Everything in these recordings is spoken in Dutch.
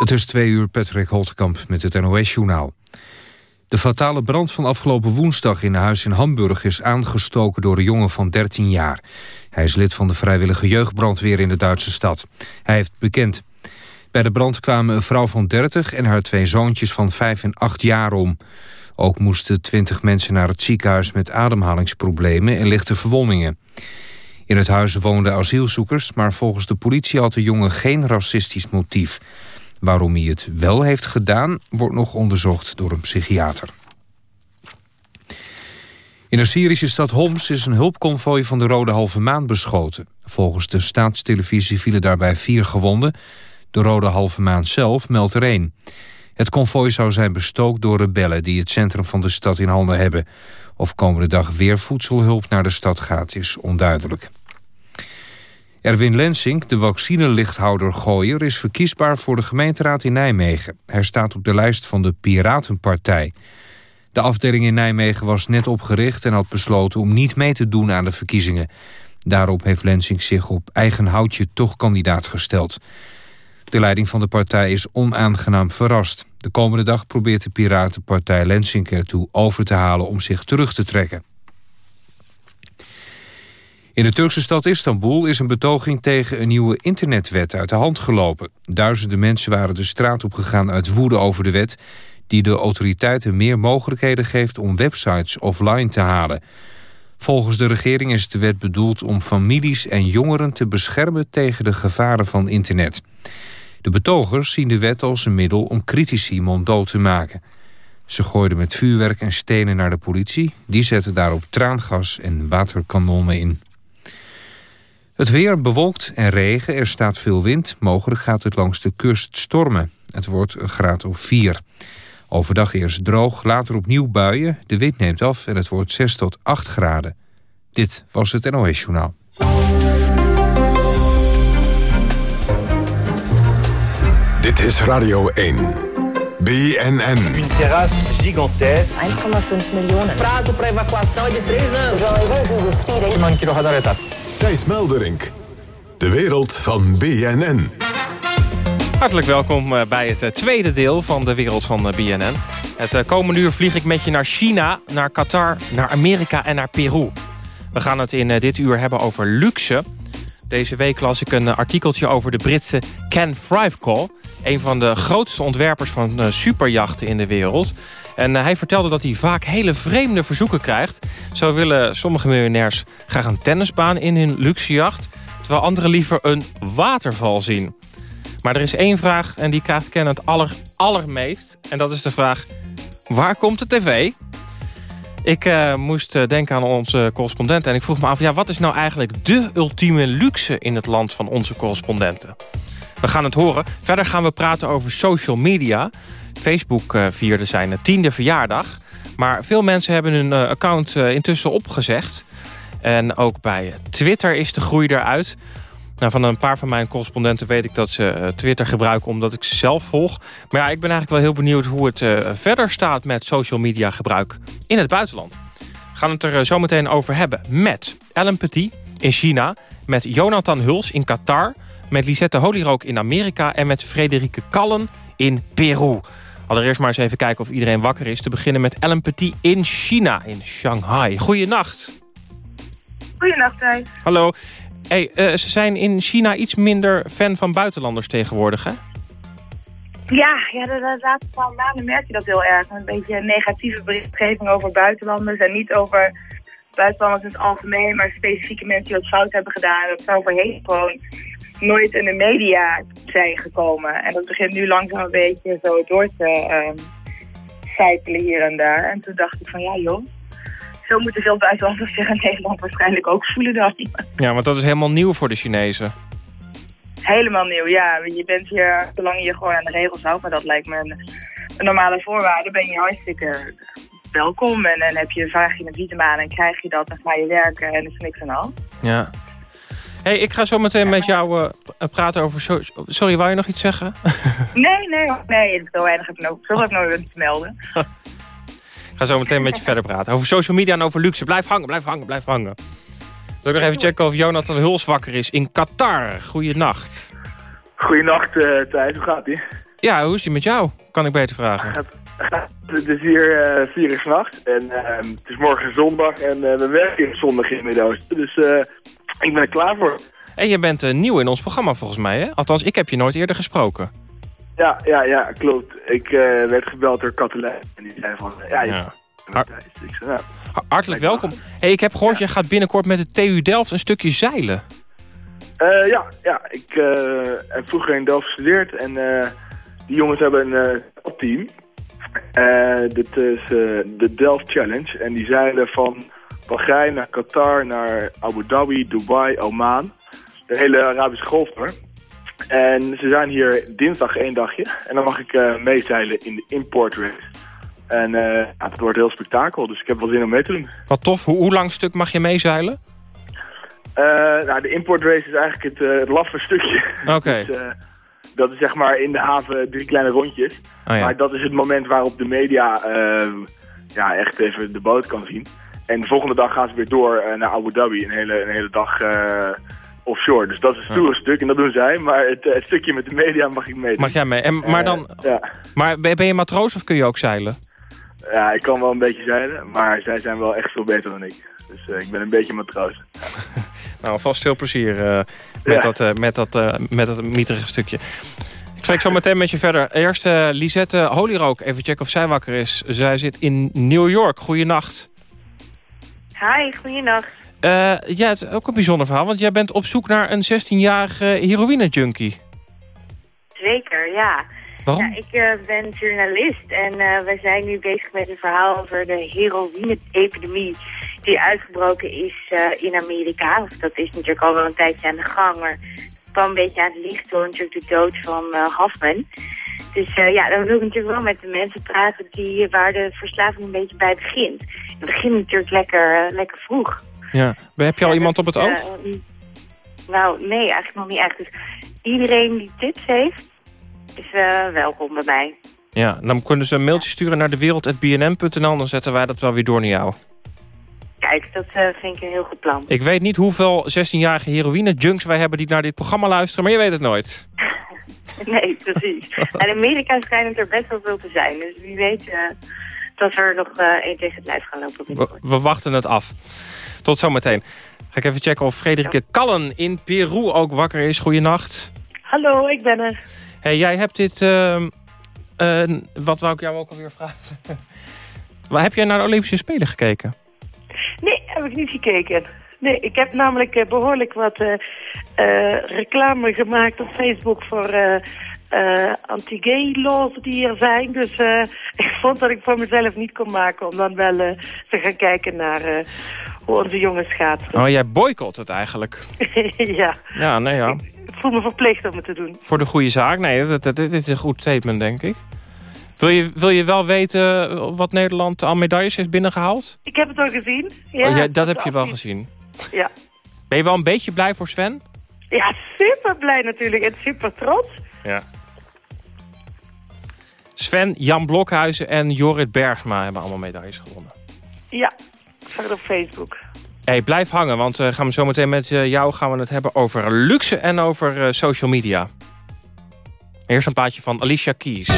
Het is twee uur Patrick Holtkamp met het NOS-journaal. De fatale brand van afgelopen woensdag in een huis in Hamburg... is aangestoken door een jongen van 13 jaar. Hij is lid van de vrijwillige jeugdbrandweer in de Duitse stad. Hij heeft bekend. Bij de brand kwamen een vrouw van 30 en haar twee zoontjes van 5 en 8 jaar om. Ook moesten 20 mensen naar het ziekenhuis met ademhalingsproblemen en lichte verwondingen. In het huis woonden asielzoekers, maar volgens de politie had de jongen geen racistisch motief. Waarom hij het wel heeft gedaan, wordt nog onderzocht door een psychiater. In de Syrische stad Homs is een hulpconvooi van de Rode Halve Maan beschoten. Volgens de staatstelevisie vielen daarbij vier gewonden. De Rode Halve Maan zelf meldt er één. Het konvooi zou zijn bestookt door rebellen die het centrum van de stad in handen hebben. Of komende dag weer voedselhulp naar de stad gaat is onduidelijk. Erwin Lensing, de vaccinelichthouder Gooier... is verkiesbaar voor de gemeenteraad in Nijmegen. Hij staat op de lijst van de Piratenpartij. De afdeling in Nijmegen was net opgericht... en had besloten om niet mee te doen aan de verkiezingen. Daarop heeft Lensing zich op eigen houtje toch kandidaat gesteld. De leiding van de partij is onaangenaam verrast. De komende dag probeert de Piratenpartij Lensing ertoe over te halen... om zich terug te trekken. In de Turkse stad Istanbul is een betoging tegen een nieuwe internetwet uit de hand gelopen. Duizenden mensen waren de straat op gegaan uit woede over de wet... die de autoriteiten meer mogelijkheden geeft om websites offline te halen. Volgens de regering is de wet bedoeld om families en jongeren te beschermen tegen de gevaren van internet. De betogers zien de wet als een middel om critici monddood te maken. Ze gooiden met vuurwerk en stenen naar de politie. Die zetten daarop traangas en waterkanonnen in. Het weer bewolkt en regen, er staat veel wind. Mogelijk gaat het langs de kust stormen. Het wordt een graad of 4. Overdag eerst droog, later opnieuw buien. De wind neemt af en het wordt 6 tot 8 graden. Dit was het NOS Journaal. Dit is Radio 1. BNN. Een terras gigantesque. 1,5 miljoen. Prazo para evacuação é de 3 anos. Thijs Melderink. De wereld van BNN. Hartelijk welkom eh, bij het eh, tweede deel van de wereld van eh, BNN. Het komende uur vlieg ik met je naar China, naar Qatar, naar Amerika en naar Peru. We gaan het in dit uur hebben over luxe. Deze week las ik een artikeltje over de Britse Ken Frivecall... een van de grootste ontwerpers van superjachten in de wereld... En hij vertelde dat hij vaak hele vreemde verzoeken krijgt. Zo willen sommige miljonairs graag een tennisbaan in hun luxejacht... terwijl anderen liever een waterval zien. Maar er is één vraag en die krijgt Ken het aller, allermeest. En dat is de vraag, waar komt de tv? Ik uh, moest uh, denken aan onze correspondenten. En ik vroeg me af, ja, wat is nou eigenlijk de ultieme luxe in het land van onze correspondenten? We gaan het horen. Verder gaan we praten over social media. Facebook uh, vierde zijn tiende verjaardag. Maar veel mensen hebben hun account intussen opgezegd. En ook bij Twitter is de groei eruit. Nou, van een paar van mijn correspondenten weet ik dat ze Twitter gebruiken omdat ik ze zelf volg. Maar ja, ik ben eigenlijk wel heel benieuwd hoe het verder staat met social media gebruik in het buitenland. We gaan het er uh, zo meteen over hebben met Ellen Petit in China, met Jonathan Huls in Qatar, met Lisette Holyrook in Amerika en met Frederike Kallen in Peru. Allereerst maar eens even kijken of iedereen wakker is. Te beginnen met Ellen Petit in China, in Shanghai. Goeienacht. Goeienacht, Thijs. Hallo. Hey, uh, ze zijn in China iets minder fan van buitenlanders tegenwoordig, hè? Ja, ja de, de laatste paar maanden merk je dat heel erg. Een beetje negatieve berichtgeving over buitenlanders. En niet over buitenlanders in het algemeen, maar specifieke mensen die wat fout hebben gedaan. Dat zou voorheen gewoon nooit in de media zijn gekomen. En dat begint nu langzaam een beetje zo door te cyclen hier en daar. En toen dacht ik van ja joh, zo moeten veel buitenlanders zich in Nederland waarschijnlijk ook voelen dan. Ja, want dat is helemaal nieuw voor de Chinezen. Helemaal nieuw, ja. Je bent hier, zolang je gewoon aan de regels houdt, maar dat lijkt me een, een normale voorwaarde, ben je hartstikke welkom. En dan heb je, vraag je een visum en krijg je dat, dan ga je werken en er is niks aan hand. Ja. Hey, ik ga zo meteen met jou uh, praten over... So Sorry, wou je nog iets zeggen? nee, nee, nee. Zo weinig heb ik nog, zo heb ik nog te melden. ik ga zo meteen met je verder praten. Over social media en over luxe. Blijf hangen, blijf hangen, blijf hangen. Zal ik nog even checken of Jonathan Huls wakker is in Qatar. Goeienacht. Goedenacht uh, Thijs, hoe gaat ie? Ja, hoe is die met jou? Kan ik beter vragen. Het is hier uh, vier uur s'nachts en uh, het is morgen zondag en uh, we werken zondag in Midden-Oosten. Dus ik ben er klaar voor. En je bent nieuw in ons programma volgens mij, hè? Althans, ik heb je nooit eerder gesproken. Ja, ja, ja, klopt. Ik werd gebeld door Katelijn en die zei van, ja, je ja. Har ik zei, nou, Hartelijk welkom. Hey, ik heb gehoord, ja. je gaat binnenkort met de TU Delft een stukje zeilen. ja, ja, ik heb vroeger in Delft gestudeerd en die jongens hebben een team. Dit is de Delft Challenge. En die zeilen van Bahrein naar Qatar, naar Abu Dhabi, Dubai, Oman. De hele Arabische Golf hoor. En ze zijn hier dinsdag één dagje. En dan mag ik uh, meezeilen in de import race. En ja, het wordt heel spektakel, dus ik heb wel zin om mee te doen. Wat tof. Hoe, hoe lang stuk mag je meezeilen? nou, de import race is eigenlijk het, het laffe stukje. Oké. dus, dat is zeg maar in de haven drie kleine rondjes. Oh, ja. Maar dat is het moment waarop de media uh, ja, echt even de boot kan zien. En de volgende dag gaan ze weer door uh, naar Abu Dhabi, een hele, een hele dag uh, offshore. Dus dat is een stoere stuk en dat doen zij. Maar het, het, stukje met de media mag ik mee. Mag jij mee? En, maar, dan, ja. maar ben je matroos of kun je ook zeilen? Ja, ik kan wel een beetje zeilen, maar zij zijn wel echt veel beter dan ik. Dus ik ben een beetje matroos. nou, vast veel plezier met, dat, met, dat, met dat mieterige stukje. Ik spreek zo meteen met je verder. Eerst Lisette Holyrook. Even checken of zij wakker is. Zij zit in New York. Goeienacht. Hi, goeienacht. Uh, ja, het is ook een bijzonder verhaal. Want jij bent op zoek naar een 16-jarige heroïne-junkie. Zeker, ja. Waarom? Ja, ik uh, ben journalist en uh, we zijn nu bezig met een verhaal over de heroïne-epidemie die uitgebroken is in Amerika. Dat is natuurlijk al wel een tijdje aan de gang, maar kwam een beetje aan het licht door natuurlijk de dood van uh, Hoffman. Dus uh, ja, dan wil ik natuurlijk wel met de mensen praten die, waar de verslaving een beetje bij begint. Het begint natuurlijk lekker, lekker vroeg. Ja, heb je al iemand op het oog? nou, nee, eigenlijk nog niet echt. Dus iedereen die tips heeft, is welkom bij mij. Ja, dan kunnen ze een mailtje sturen naar dewereld.bnm.nl... dan zetten wij dat wel weer door naar jou. Kijk, dat uh, vind ik een heel goed plan. Ik weet niet hoeveel 16-jarige heroïne-junks wij hebben die naar dit programma luisteren, maar je weet het nooit. nee, precies. en in Amerika schijnt er best wel veel te zijn. Dus wie weet uh, dat er nog uh, één tegen het lijf gaan lopen. We, we, wachten het af. Tot zometeen. Ga ik even checken of Frederike ja. Kallen in Peru ook wakker is. Goeienacht. Hallo, ik ben er. Hey, jij hebt dit... Uh, wat wou ik jou ook alweer vragen? Heb jij naar de Olympische Spelen gekeken? Nee, heb ik niet gekeken. Nee, ik heb namelijk uh, behoorlijk wat uh, uh, reclame gemaakt op Facebook voor anti-gay laws die er zijn. Dus ik vond dat ik voor mezelf niet kon maken om dan wel te gaan kijken naar hoe onze jongens gaat. Oh, jij boycott het eigenlijk? ja. Ja, nee ja. Ik voel me verplicht om het te doen. Voor de goede zaak? Nee, dit is een goed statement, denk ik. Wil je, wil je wel weten wat Nederland al medailles heeft binnengehaald? Ik heb het al gezien. Ja, oh, ja dat heb je wel gezien. Ja. Ben je wel een beetje blij voor Sven? Ja, super blij natuurlijk en super trots. Ja. Sven, Jan Blokhuizen en Jorrit Bergsma hebben allemaal medailles gewonnen. Ja, ik zag het op Facebook. Hey, blijf hangen, want uh, gaan we zo meteen met uh, jou gaan we het hebben over luxe en over uh, social media. Eerst een plaatje van Alicia Keys.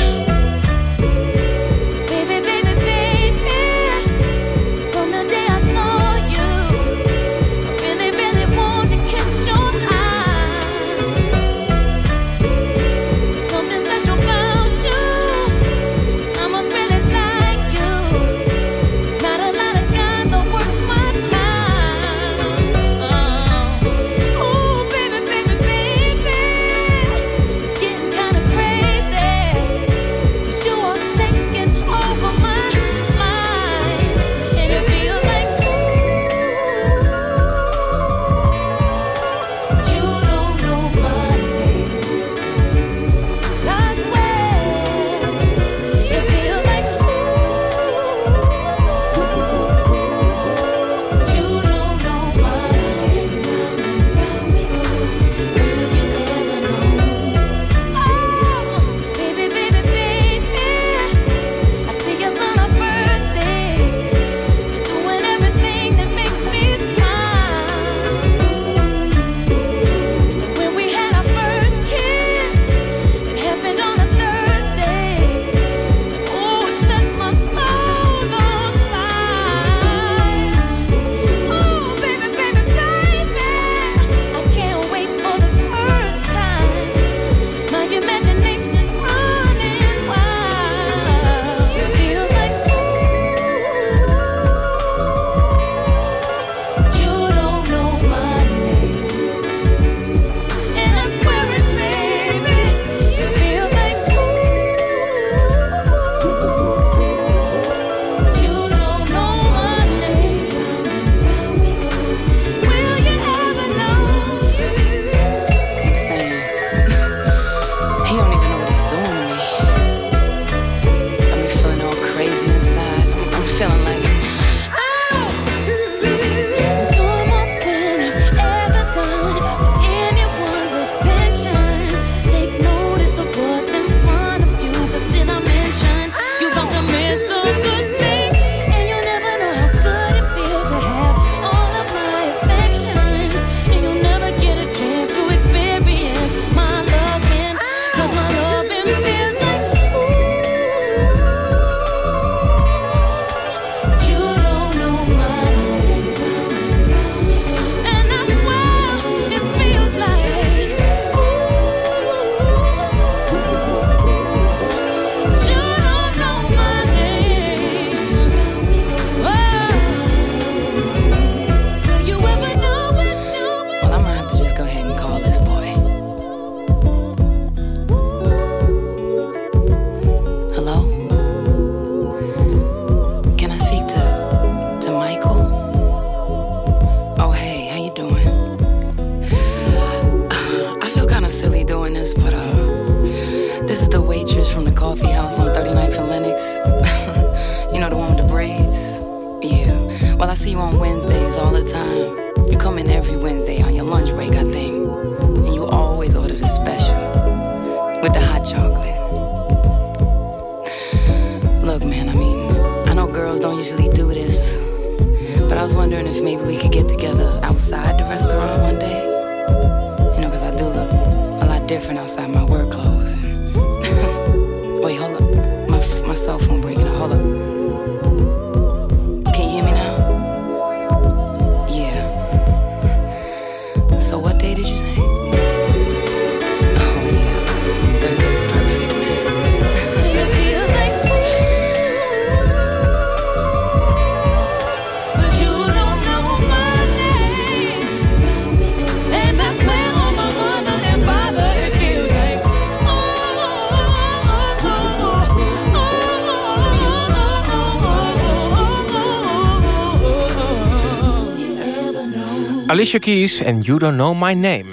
Alicia Keys en You Don't Know My Name.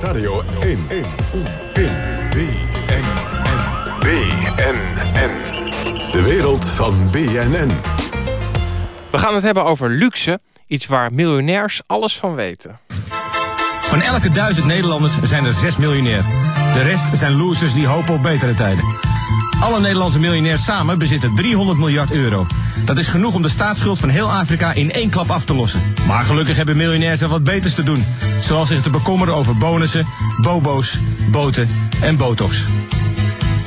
Radio 1. 1. BNN. BNN. De wereld van BNN. We gaan het hebben over luxe. Iets waar miljonairs alles van weten. Van elke duizend Nederlanders zijn er zes miljonair. De rest zijn losers die hopen op betere tijden. Alle Nederlandse miljonairs samen bezitten 300 miljard euro. Dat is genoeg om de staatsschuld van heel Afrika in één klap af te lossen. Maar gelukkig hebben miljonairs wel wat beters te doen. Zoals zich te bekommeren over bonussen, bobo's, boten en botox.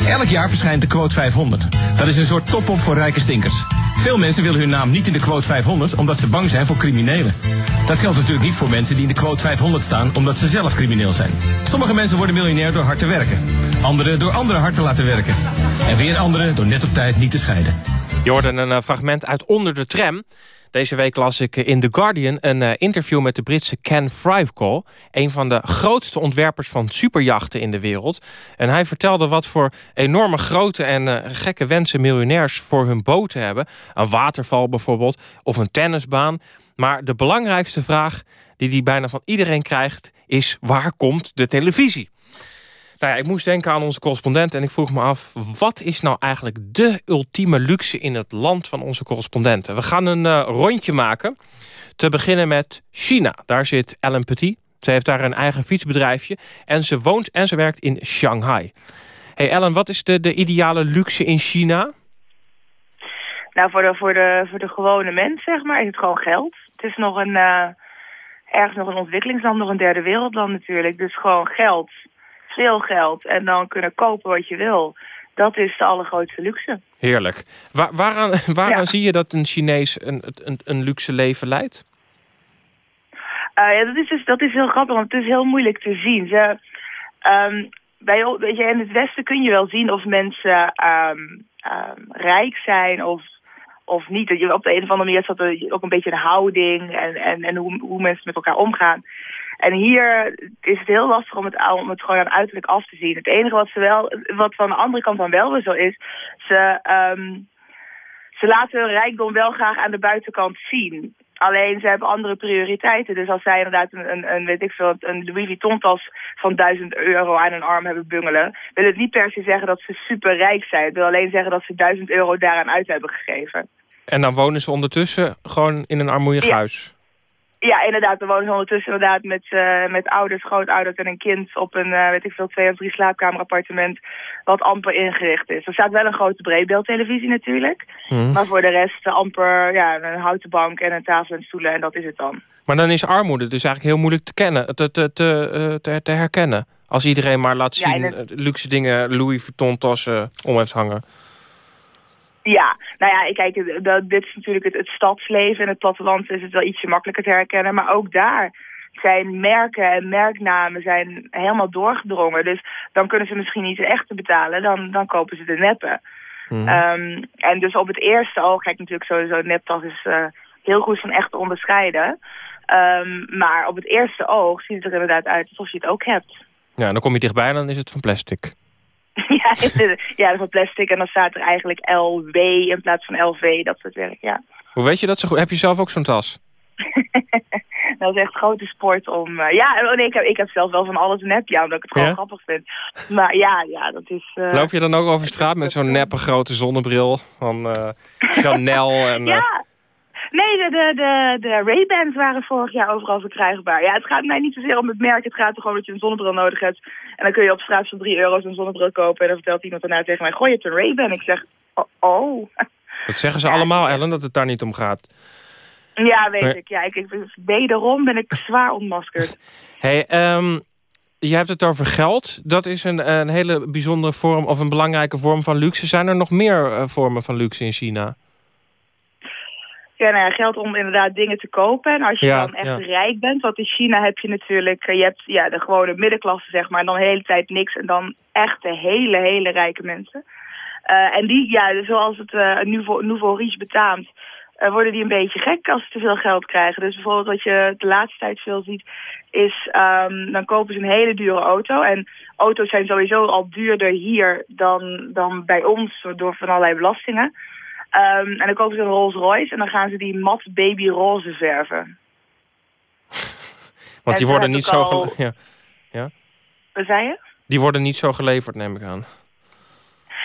Elk jaar verschijnt de quote 500. Dat is een soort top-op voor rijke stinkers. Veel mensen willen hun naam niet in de quote 500 omdat ze bang zijn voor criminelen. Dat geldt natuurlijk niet voor mensen die in de quote 500 staan omdat ze zelf crimineel zijn. Sommige mensen worden miljonair door hard te werken. Anderen door anderen hard te laten werken. En weer anderen door net op tijd niet te scheiden. Hoorde een eh, fragment uit Onder de Tram. Deze week las ik in The Guardian een eh, interview met de Britse Ken Frivecall. Een van de grootste ontwerpers van superjachten in de wereld. En hij vertelde wat voor enorme grote en eh, gekke wensen miljonairs voor hun boten hebben. Een waterval bijvoorbeeld, of een tennisbaan. Maar de belangrijkste vraag die hij bijna van iedereen krijgt is... waar komt de televisie? Nou ja, ik moest denken aan onze correspondent en ik vroeg me af... wat is nou eigenlijk de ultieme luxe in het land van onze correspondenten? We gaan een uh, rondje maken. Te beginnen met China. Daar zit Ellen Petit. Ze heeft daar een eigen fietsbedrijfje. En ze woont en ze werkt in Shanghai. Hey Ellen, wat is de, de ideale luxe in China? Nou, voor de, voor, de, voor de gewone mens, zeg maar, is het gewoon geld. Het is nog een, uh, ergens nog een ontwikkelingsland, nog een derde wereldland natuurlijk. Dus gewoon geld veel geld en dan kunnen kopen wat je wil. Dat is de allergrootste luxe. Heerlijk. Waar, waaraan waaraan ja. zie je dat een Chinees een, een, een luxe leven leidt? Uh, ja, dat, is dus, dat is heel grappig, want het is heel moeilijk te zien. Ze, um, bij, weet je, in het Westen kun je wel zien of mensen um, um, rijk zijn of, of niet. Op de een of andere manier staat er ook een beetje een houding en, en, en hoe, hoe mensen met elkaar omgaan. En hier is het heel lastig om het, om het gewoon aan uiterlijk af te zien. Het enige wat ze wel, wat van de andere kant dan wel weer zo is, ze, um, ze laten hun rijkdom wel graag aan de buitenkant zien. Alleen ze hebben andere prioriteiten. Dus als zij inderdaad een, een, een weet ik veel, een Louis Vuitton tas van 1000 euro aan hun arm hebben bungelen, wil het niet per se zeggen dat ze super rijk zijn. Het wil alleen zeggen dat ze 1000 euro daaraan uit hebben gegeven. En dan wonen ze ondertussen gewoon in een armoeig ja. huis. Ja, inderdaad. We wonen ondertussen inderdaad met, uh, met ouders, grootouders en een kind op een, uh, weet ik veel, twee of drie slaapkamerappartement wat amper ingericht is. Er staat wel een grote breedbeeldtelevisie natuurlijk. Hmm. Maar voor de rest uh, amper ja, een houten bank en een tafel en stoelen en dat is het dan. Maar dan is armoede dus eigenlijk heel moeilijk te, kennen, te, te, te, te, te herkennen. Als iedereen maar laat zien ja, het... luxe dingen, Louis Vuitton tassen om heeft hangen. Ja, nou ja, kijk, dat, dit is natuurlijk het, het stadsleven. En het platteland is het wel ietsje makkelijker te herkennen. Maar ook daar zijn merken en merknamen zijn helemaal doorgedrongen. Dus dan kunnen ze misschien niet de echte betalen. Dan, dan kopen ze de neppen. Mm. Um, en dus op het eerste oog, kijk natuurlijk sowieso, neptas is uh, heel goed van echt te onderscheiden. Um, maar op het eerste oog ziet het er inderdaad uit alsof je het ook hebt. Ja, dan kom je dichtbij en dan is het van plastic. ja, ja, van plastic. En dan staat er eigenlijk LW in plaats van LV, dat soort werk, ja. Hoe weet je dat zo goed? Heb je zelf ook zo'n tas? Dat is echt grote sport om... eh, ja, oh nee, ik heb, ik heb zelf wel van alles een appje aan, omdat ik het gewoon Ja? grappig vind. Maar ja, ja, dat is... eh, Loop je dan ook over straat met zo'n neppe grote zonnebril van eh, Chanel? En, eh, Ja. Nee, de, de, de, de Ray-Bans waren vorig jaar overal verkrijgbaar. Ja, het gaat mij niet zozeer om het merk. Het gaat er gewoon dat je een zonnebril nodig hebt. En dan kun je op straat voor 3 euro zo'n zonnebril kopen. En dan vertelt iemand daarna tegen mij, gooi je hebt een Ray-Ban? Ik zeg, oh, oh. Dat zeggen ze allemaal, Ellen, dat het daar niet om gaat. Ja, weet Maar- ik. Ja, ik, ik, wederom ben ik zwaar ontmaskerd. Hey, ehm, je hebt het over geld. Dat is een, een hele bijzondere vorm of een belangrijke vorm van luxe. Zijn er nog meer eh, vormen van luxe in China? Ja, nou ja, geld om inderdaad dingen te kopen. En als je Ja, dan echt ja. rijk bent, want in China heb je natuurlijk, eh, je hebt ja, de gewone middenklasse zeg maar, en dan de hele tijd niks. En dan echt de hele, hele rijke mensen. Eh, en die, ja, zoals het eh nouveau, nouveau riche betaamt, worden die een beetje gek als ze te veel geld krijgen. Dus bijvoorbeeld wat je de laatste tijd veel ziet, is ehm, dan kopen ze een hele dure auto. En auto's zijn sowieso al duurder hier dan, dan bij ons door van allerlei belastingen. Ehm, en dan kopen ze een Rolls Royce en dan gaan ze die mat baby roze verven. Want die En worden niet zo... gele- Ja. Wat zei je? Die worden niet zo geleverd, neem ik aan.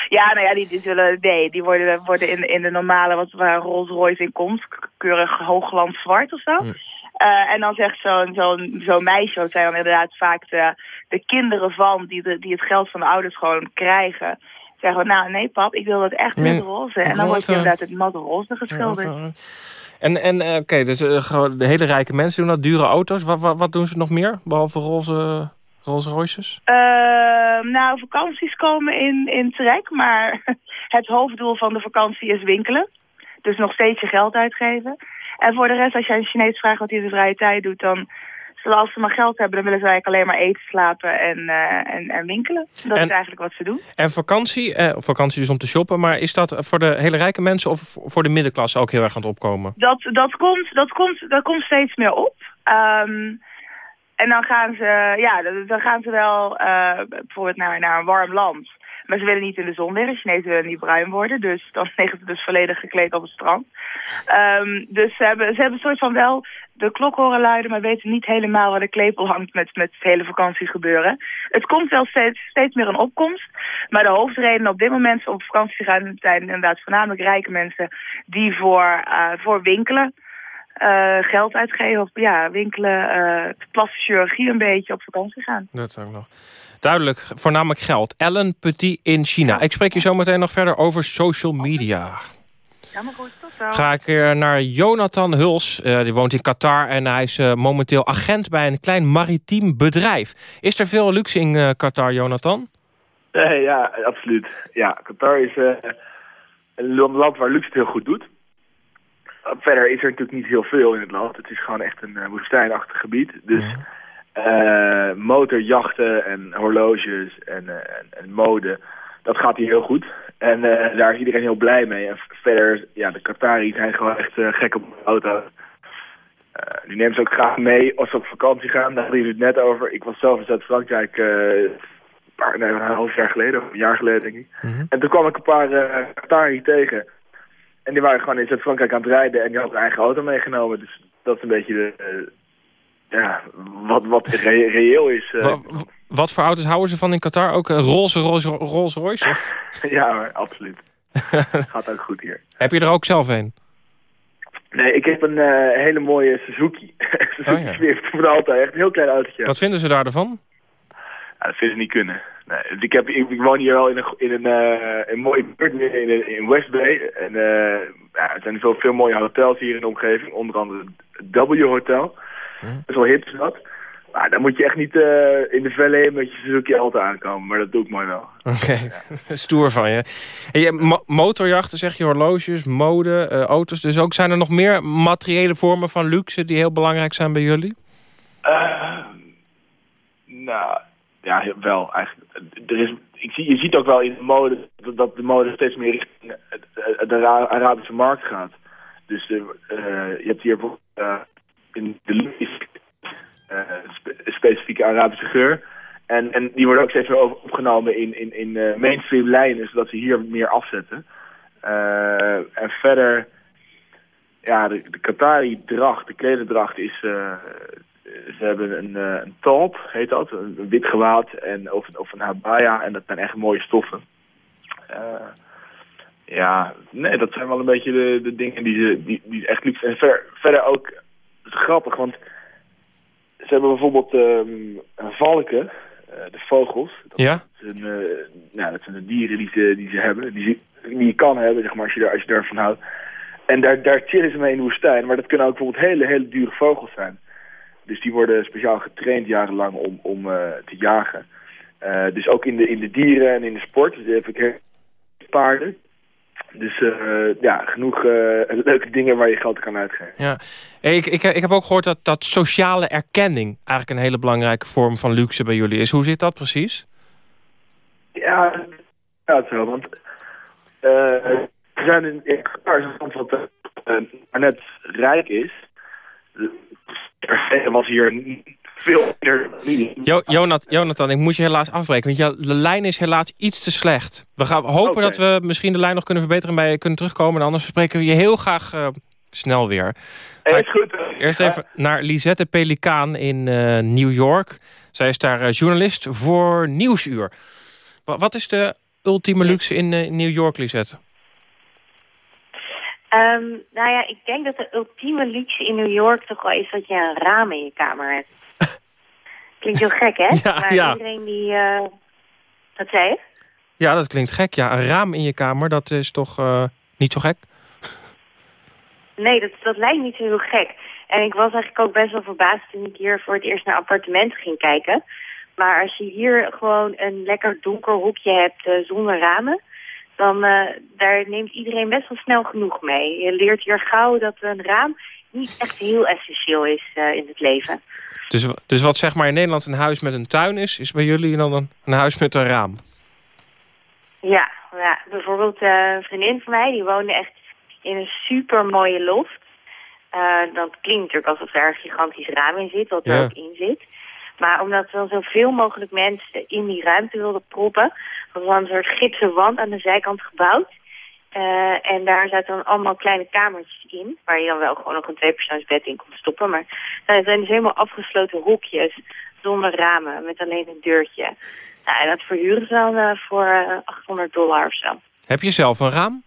Ja, nou ja, die, die zullen, nee, die worden, worden in, in de normale, wat waar Rolls Royce in komt, keurig hoogglans zwart of zo. Eh, en dan zegt zo'n zo'n zo'n meisje, dat zijn dan inderdaad vaak de, de kinderen van, die, de, die het geld van de ouders gewoon krijgen. Zeggen van, nou nee pap, ik wil dat echt met roze. En dan wordt je inderdaad het mat roze geschilderd. En, en eh, oké, dus eh, gewoon de hele rijke mensen doen dat, dure auto's. Wat, wat, wat doen ze nog meer, behalve roze, roze Royces? Ehm, nou, vakanties komen in, in trek, maar het hoofddoel van de vakantie is winkelen. Dus nog steeds je geld uitgeven. En voor de rest, als jij een Chinees vraagt wat hij in de vrije tijd doet, dan zullen als ze maar geld hebben, dan willen ze eigenlijk alleen maar eten, slapen en, eh, en, en winkelen. Dat En- is eigenlijk wat ze doen. En vakantie, eh, vakantie is om te shoppen, maar is dat voor de hele rijke mensen of voor de middenklasse ook heel erg aan het opkomen? Dat, dat, komt, dat, komt, dat komt steeds meer op. Ehm, en dan gaan ze, ja, dan- dan gaan ze wel eh, bijvoorbeeld naar, naar een warm land. Maar ze willen niet in de zon liggen. Chinezen willen niet bruin worden. Dus dan liggen ze dus volledig gekleed op het strand. Ehm, dus ze hebben, ze hebben een soort van wel de klok horen luiden... maar weten niet helemaal waar de klepel hangt met, met het hele vakantiegebeuren. Het komt wel steeds, steeds meer een opkomst. Maar de hoofdreden op dit moment om op vakantie te gaan... zijn inderdaad voornamelijk rijke mensen die voor, eh, voor winkelen... eh, geld uitgeven of ja, winkelen, eh plastische chirurgie een beetje op vakantie gaan. Dat ook nog. Duidelijk, voornamelijk geld. Ellen Petit in China. Ik spreek je zo meteen nog verder over social media. Ja, maar goed. Ga ik weer naar Jonathan Huls. Eh, die woont in Qatar en hij is eh, momenteel agent bij een klein maritiem bedrijf. Is er veel luxe in eh, Qatar, Jonathan? Nee, ja, absoluut. Ja, Qatar is eh, een land waar luxe het heel goed doet. Verder is er natuurlijk niet heel veel in het land. Het is gewoon echt een eh, woestijnachtig gebied. Dus eh, motorjachten en horloges en, eh, en, en mode, dat gaat hier heel goed. En eh, daar is iedereen heel blij mee. En verder, ja, de Qataris zijn gewoon echt eh, gek op de auto. Eh, die nemen ze ook graag mee als ze op vakantie gaan. Daar hadden jullie het net over. Ik was zelf in Zuid-Frankrijk een paar, nee, een half jaar geleden, of een jaar geleden denk ik. En toen kwam ik een paar uh, Qatari tegen. En die waren gewoon in Zuid-Frankrijk aan het rijden en die hadden hun eigen auto meegenomen. Dus dat is een beetje de, ja, wat, wat re- reëel is. Wa- wa- wat voor auto's houden ze van in Qatar? Ook een roze Rolls, Rolls Royce? Of? ja, maar absoluut. Gaat ook goed hier. Heb je er ook zelf een? Nee, ik heb een eh, hele mooie Suzuki. Suzuki Oh, ja. Swift voor de altijd. Echt een heel klein autootje. Wat vinden ze daar ervan? Ja, dat vinden ze niet kunnen. Nee, ik, heb, ik, ik woon hier wel in een, in een, eh, een mooie buurt in, in, West Bay. En eh, ja, er zijn veel, veel mooie hotels hier in de omgeving. Onder andere het W Hotel. Dat is wel hip is dat. Maar dan moet je echt niet eh, in de valley met je Suzuki Alta aankomen. Maar dat doe ik mooi wel. Oké, stoer van je. En mo- motorjachten, zeg je, horloges, mode, eh, auto's. Dus ook zijn er nog meer materiële vormen van luxe die heel belangrijk zijn bij jullie? Eh, nou, ja, wel eigenlijk. Er is, ik zie, je ziet ook wel in de mode dat, de mode steeds meer richting de Ara- Arabische markt gaat. Dus eh, eh, je hebt hier bijvoorbeeld eh, in de eh, spe- een specifieke Arabische geur. En, en die worden ook steeds meer opgenomen in, in, in eh, mainstream lijnen, zodat ze hier meer afzetten. Eh, en verder, ja, de, de Qatari-dracht, de klederdracht is... eh, ze hebben een, eh, een talp, heet dat, een, wit gewaad en, of, of een habaya. En dat zijn echt mooie stoffen. Eh, ja, nee, dat zijn wel een beetje de, de dingen die ze die, die echt luxe. En ver, verder ook, grappig, want ze hebben bijvoorbeeld ehm, valken, eh, de vogels. Ja? Dat zijn, eh, nou, dat zijn de dieren die ze, die ze hebben, die, ze, die je kan hebben, zeg maar, als je, daar, als je daarvan houdt. En daar, daar chillen ze mee in de woestijn, maar dat kunnen ook bijvoorbeeld hele, hele dure vogels zijn. Dus die worden speciaal getraind jarenlang om, om eh, te jagen. Dus ook in de, in de dieren en in de sport. Dus heb ik paarden. Dus eh, ja, genoeg eh, leuke dingen waar je geld kan uitgeven. Ja. Ik, ik, ik heb ook gehoord dat, dat sociale erkenning... eigenlijk een hele belangrijke vorm van luxe bij jullie is. Hoe zit dat precies? Ja, ja het is wel, want eh, we zijn in, een land wat net rijk is. Er was hier veel meer. Jo Jonat- Jonathan, ik moet je helaas afbreken. Want ja, de lijn is helaas iets te slecht. We gaan hopen dat we misschien de lijn nog kunnen verbeteren... en bij je kunnen terugkomen. En anders spreken we je heel graag eh, snel weer. Hey, is goed. Eerst even naar Lisette Pelikaan in eh, New York. Zij is daar eh, journalist voor Nieuwsuur. Wa- wat is de ultieme luxe in eh, New York, Lisette? Ehm, nou ja, ik denk dat de ultieme luxe in New York toch wel is dat je een raam in je kamer hebt. Klinkt heel gek, hè? Ja, maar ja. iedereen die... Wat zei je? Ja, dat klinkt gek. Ja, een raam in je kamer, dat is toch eh, niet zo gek? Nee, dat, dat lijkt niet zo heel gek. En ik was eigenlijk ook best wel verbaasd toen ik hier voor het eerst naar appartementen ging kijken. Maar als je hier gewoon een lekker donker hoekje hebt eh, zonder ramen... dan daar neemt iedereen best wel snel genoeg mee. Je leert hier gauw dat een raam niet echt heel essentieel is in het leven. Dus, dus wat zeg maar in Nederland een huis met een tuin is... is bij jullie dan een, een huis met een raam? Ja, ja. bijvoorbeeld eh, een vriendin van mij, die woonde echt in een super mooie loft. Eh, dat klinkt natuurlijk alsof daar een gigantisch raam in zit, wat er Ja. ook in zit. Maar omdat we dan zoveel mogelijk mensen in die ruimte wilden proppen, was er een soort gipsen wand aan de zijkant gebouwd. Eh, en daar zaten dan allemaal kleine kamertjes in, waar je dan wel gewoon nog een tweepersoonsbed in kon stoppen. Maar dat zijn dus helemaal afgesloten hoekjes, zonder ramen, met alleen een deurtje. Nou, en dat verhuren ze dan eh, voor eh, 800 dollar of zo. Heb je zelf een raam?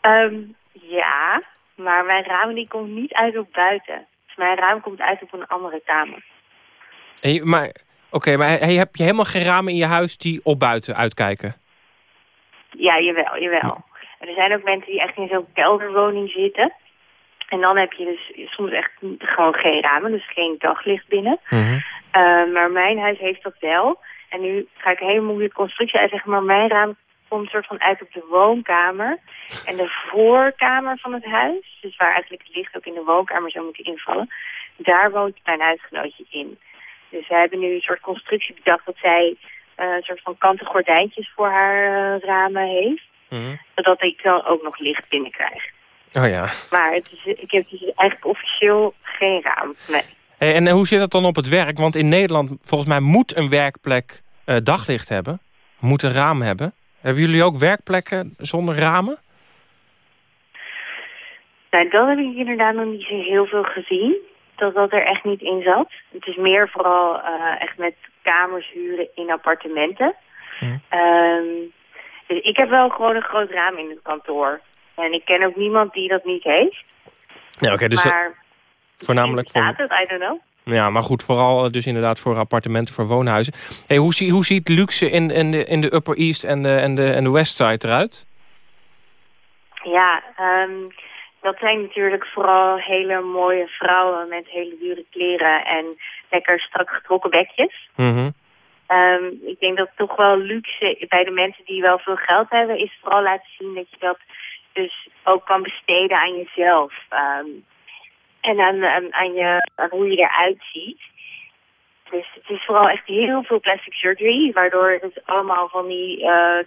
Ehm, ja, maar mijn raam die komt niet uit op buiten. Dus mijn raam komt uit op een andere kamer. Je- maar Oké, maar he- heb je helemaal geen ramen in je huis die op buiten uitkijken? Ja, jawel, jawel. En er zijn ook mensen die echt in zo'n kelderwoning zitten. En dan heb je dus soms echt gewoon geen ramen, dus geen daglicht binnen. Mhm. Eh, maar mijn huis heeft dat wel. En nu ga ik een hele moeilijke constructie uitleggen, maar mijn raam komt soort van uit op de woonkamer. En de voorkamer van het huis, dus waar eigenlijk het licht ook in de woonkamer zou moeten invallen, daar woont mijn huisgenootje in. Dus wij hebben nu een soort constructie bedacht dat zij een soort van kanten gordijntjes voor haar eh, ramen heeft. Mhm. Zodat ik dan ook nog licht binnenkrijg. Oh ja. Maar het is, ik heb dus eigenlijk officieel geen raam. Nee. Hey, en hoe zit dat dan op het werk? Want in Nederland, volgens mij, moet een werkplek eh, daglicht hebben. Moet een raam hebben. Hebben jullie ook werkplekken zonder ramen? Nou, dat heb ik inderdaad nog niet zo heel veel gezien. Dat dat er echt niet in zat. Het is meer vooral eh, echt met kamers huren in appartementen. Ehm, dus ik heb wel gewoon een groot raam in het kantoor. En ik ken ook niemand die dat niet heeft. Ja, oké. dus dat- voornamelijk voor... staat het? I don't know. Ja, maar goed, vooral eh, dus inderdaad voor appartementen, voor woonhuizen. Hey, hoe, zie, hoe ziet luxe in, in, de, in de Upper East en de, en, de, en de West Side eruit? Ja, ehm, dat zijn natuurlijk vooral hele mooie vrouwen met hele dure kleren en lekker strak getrokken bekjes. Mhm. Ehm, ik denk dat toch wel luxe bij de mensen die wel veel geld hebben, is vooral laten zien dat je dat dus ook kan besteden aan jezelf. Ehm, en aan, aan, aan, je, aan hoe je eruit ziet. Dus het is vooral echt heel veel plastic surgery, waardoor het allemaal van die eh,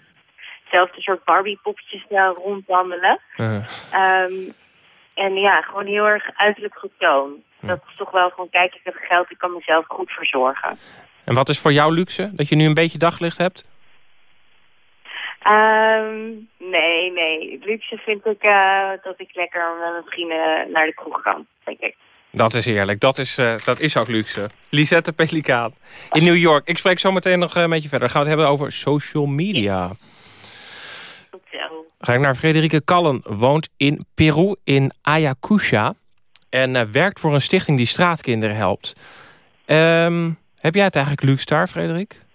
zelfde soort Barbie poppetjes daar rondwandelen. Ehm, en ja, gewoon heel erg uiterlijk getoon. Dat is toch wel gewoon, kijk, ik heb geld, ik kan mezelf goed verzorgen. en wat is voor jou luxe? Dat je nu een beetje daglicht hebt? Ehm, nee, nee. Luxe vind ik eh, dat ik lekker met mijn vrienden naar de kroeg kan, denk ik. Dat is heerlijk. Dat is, eh, dat is ook luxe. Lisette Pelikaan in New York. Ik spreek zo meteen nog eh, een beetje verder. Dan gaan we het hebben over social media. Ga ik naar Frederike Kallen. Woont in Peru, in Ayacucho. En eh, werkt voor een stichting die straatkinderen helpt. Ehm, heb jij het eigenlijk luxe daar, Frederik?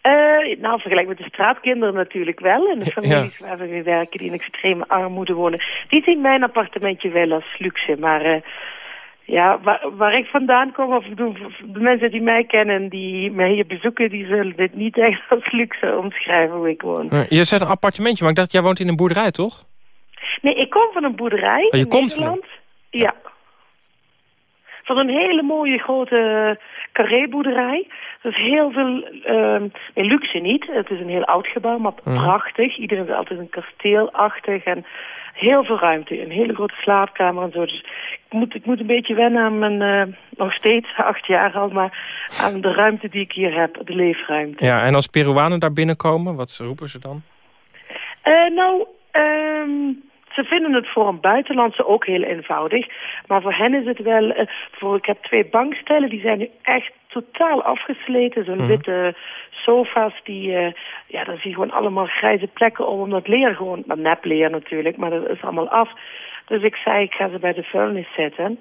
Eh, nou, vergelijk met de straatkinderen natuurlijk wel. En de families waar we mee werken die in extreme armoede wonen. Die zien mijn appartementje wel als luxe. Maar eh, ja, waar, waar ik vandaan kom, of de, mensen die mij kennen... die mij hier bezoeken, die zullen dit niet echt als luxe omschrijven hoe ik woon. Je zegt een appartementje, maar ik dacht, jij woont in een boerderij, toch? Nee, ik kom van een boerderij Oh, je in komt van Nederland. Ja. Van een hele mooie grote carré-boerderij. Dus heel veel, ehm nee, luxe niet. Het is een heel oud gebouw, maar Mhm. prachtig. Iedereen is altijd een kasteelachtig en heel veel ruimte. Een hele grote slaapkamer en zo. Dus ik moet, ik moet een beetje wennen aan mijn, eh, nog steeds, acht jaar al, maar aan de ruimte die ik hier heb, de leefruimte. Ja, en als Peruanen daar binnenkomen, wat roepen ze dan? Eh, nou, ehm, ze vinden het voor een buitenlandse ook heel eenvoudig. Maar voor hen is het wel... eh, voor, ik heb twee bankstellen, die zijn nu echt totaal afgesleten. Zo'n Mhm. witte sofa's, die... eh, ja, daar zie je gewoon allemaal grijze plekken om. Omdat leer gewoon... Maar nepleer natuurlijk, maar dat is allemaal af. Dus ik zei, ik ga ze bij de vuilnis zetten.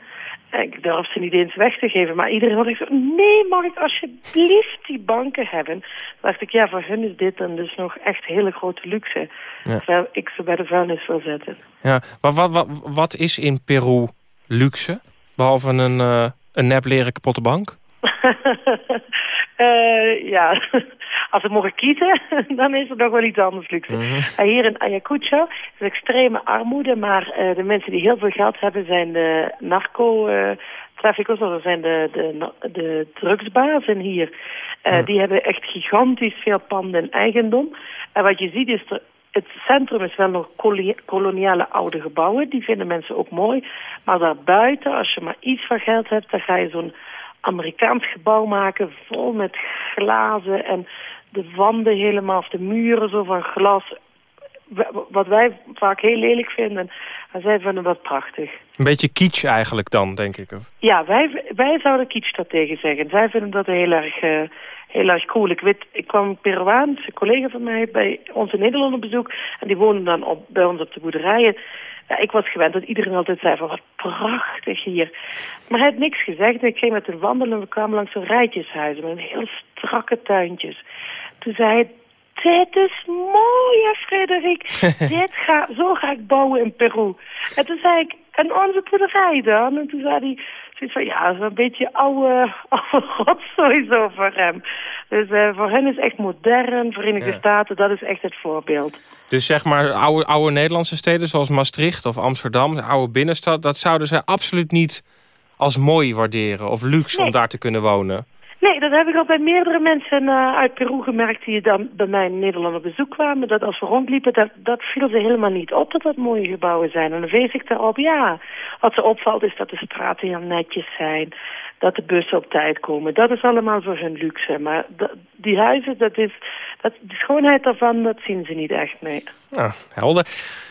Ik durf ze niet eens weg te geven. Maar iedereen had gezegd, nee, mag ik alsjeblieft die banken hebben? Toen dacht ik, ja, voor hun is dit dan dus nog echt hele grote luxe. Ja. Terwijl ik ze bij de vuilnis wil zetten. Ja, maar wat, wat, wat is in Peru luxe? Behalve een, eh een nep leren kapotte bank? Eh, ja, als we mogen kiezen, dan is er nog wel iets anders luxe. Eh, hier in Ayacucho is extreme armoede, maar eh, de mensen die heel veel geld hebben zijn de narco-traffickers, dat zijn de, de, de drugsbazen hier. Die hebben echt gigantisch veel panden en eigendom. En wat je ziet is, er, het centrum is wel nog koloniale oude gebouwen, die vinden mensen ook mooi. Maar daarbuiten, als je maar iets van geld hebt, dan ga je zo'n Amerikaans gebouw maken, vol met glazen en de wanden helemaal, of de muren zo van glas. Wa- Wat wij vaak heel lelijk vinden, en zij vinden dat prachtig. Een beetje kitsch eigenlijk dan, denk ik. Of- Ja, wij, wij zouden kitsch daartegen zeggen. Zij vinden dat heel erg, eh, heel erg cool. Ik, weet, ik kwam een Peruaanse collega van mij bij ons in Nederland op bezoek. En die woonde dan op, bij ons op de boerderijen. Ja, ik was gewend dat iedereen altijd zei van wat prachtig hier. Maar hij had niks gezegd. Ik ging met hem wandelen en we kwamen langs zo'n rijtjeshuizen met heel strakke tuintjes. Toen zei hij, dit is mooi, hè, Frederik. dit ga, zo ga ik bouwen in Peru. En toen zei ik, en onze boerderij dan? En toen zei hij, zoiets van, ja, dat is een beetje oude, oude god sowieso voor hem. Dus eh, voor hen is echt modern, Verenigde Ja. Staten, dat is echt het voorbeeld. Dus zeg maar oude, oude Nederlandse steden zoals Maastricht of Amsterdam, de oude binnenstad, dat zouden zij absoluut niet als mooi waarderen of luxe om daar te kunnen wonen. Nee, dat heb ik al bij meerdere mensen eh, uit Peru gemerkt die dan bij mij in Nederland op bezoek kwamen. Dat als we rondliepen, dat, dat viel ze helemaal niet op dat dat mooie gebouwen zijn. En dan wees ik daarop, ja. Wat ze opvalt is dat de straten heel netjes zijn. Dat de bussen op tijd komen. Dat is allemaal voor hun luxe. Maar die huizen, dat is, dat, de schoonheid daarvan, dat zien ze niet echt, nee. Nou, helder.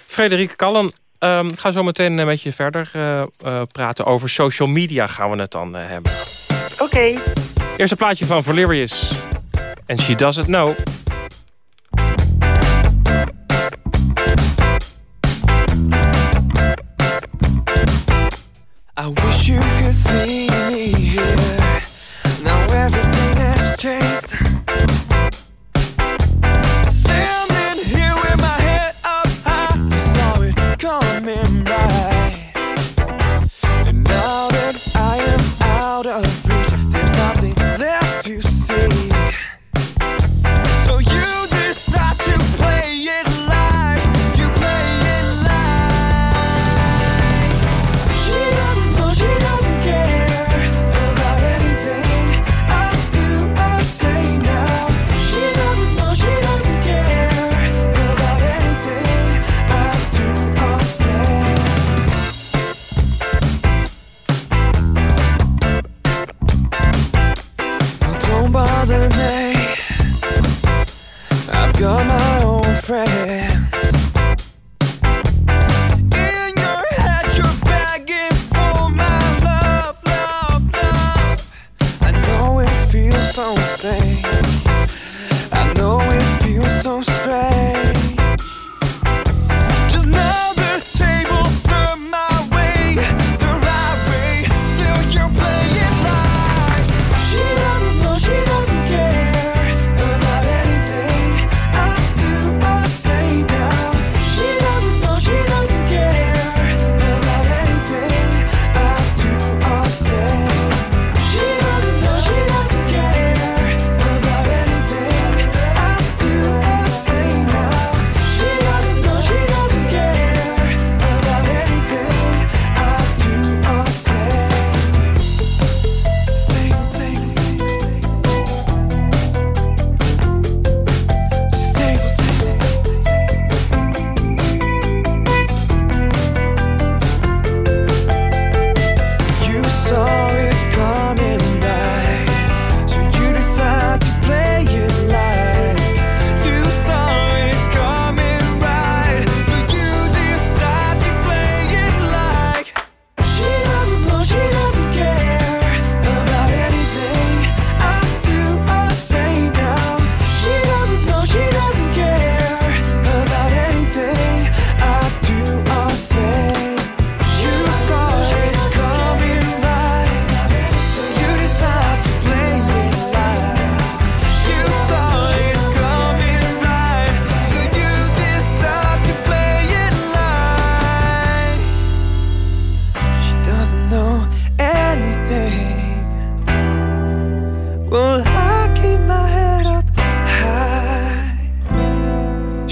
Frederik Kallen, ehm, ga zo meteen een beetje verder eh, eh, praten over social media gaan we het dan eh, hebben. Oké. Eerste plaatje van Valerius. And She Doesn't Know. I wish you could see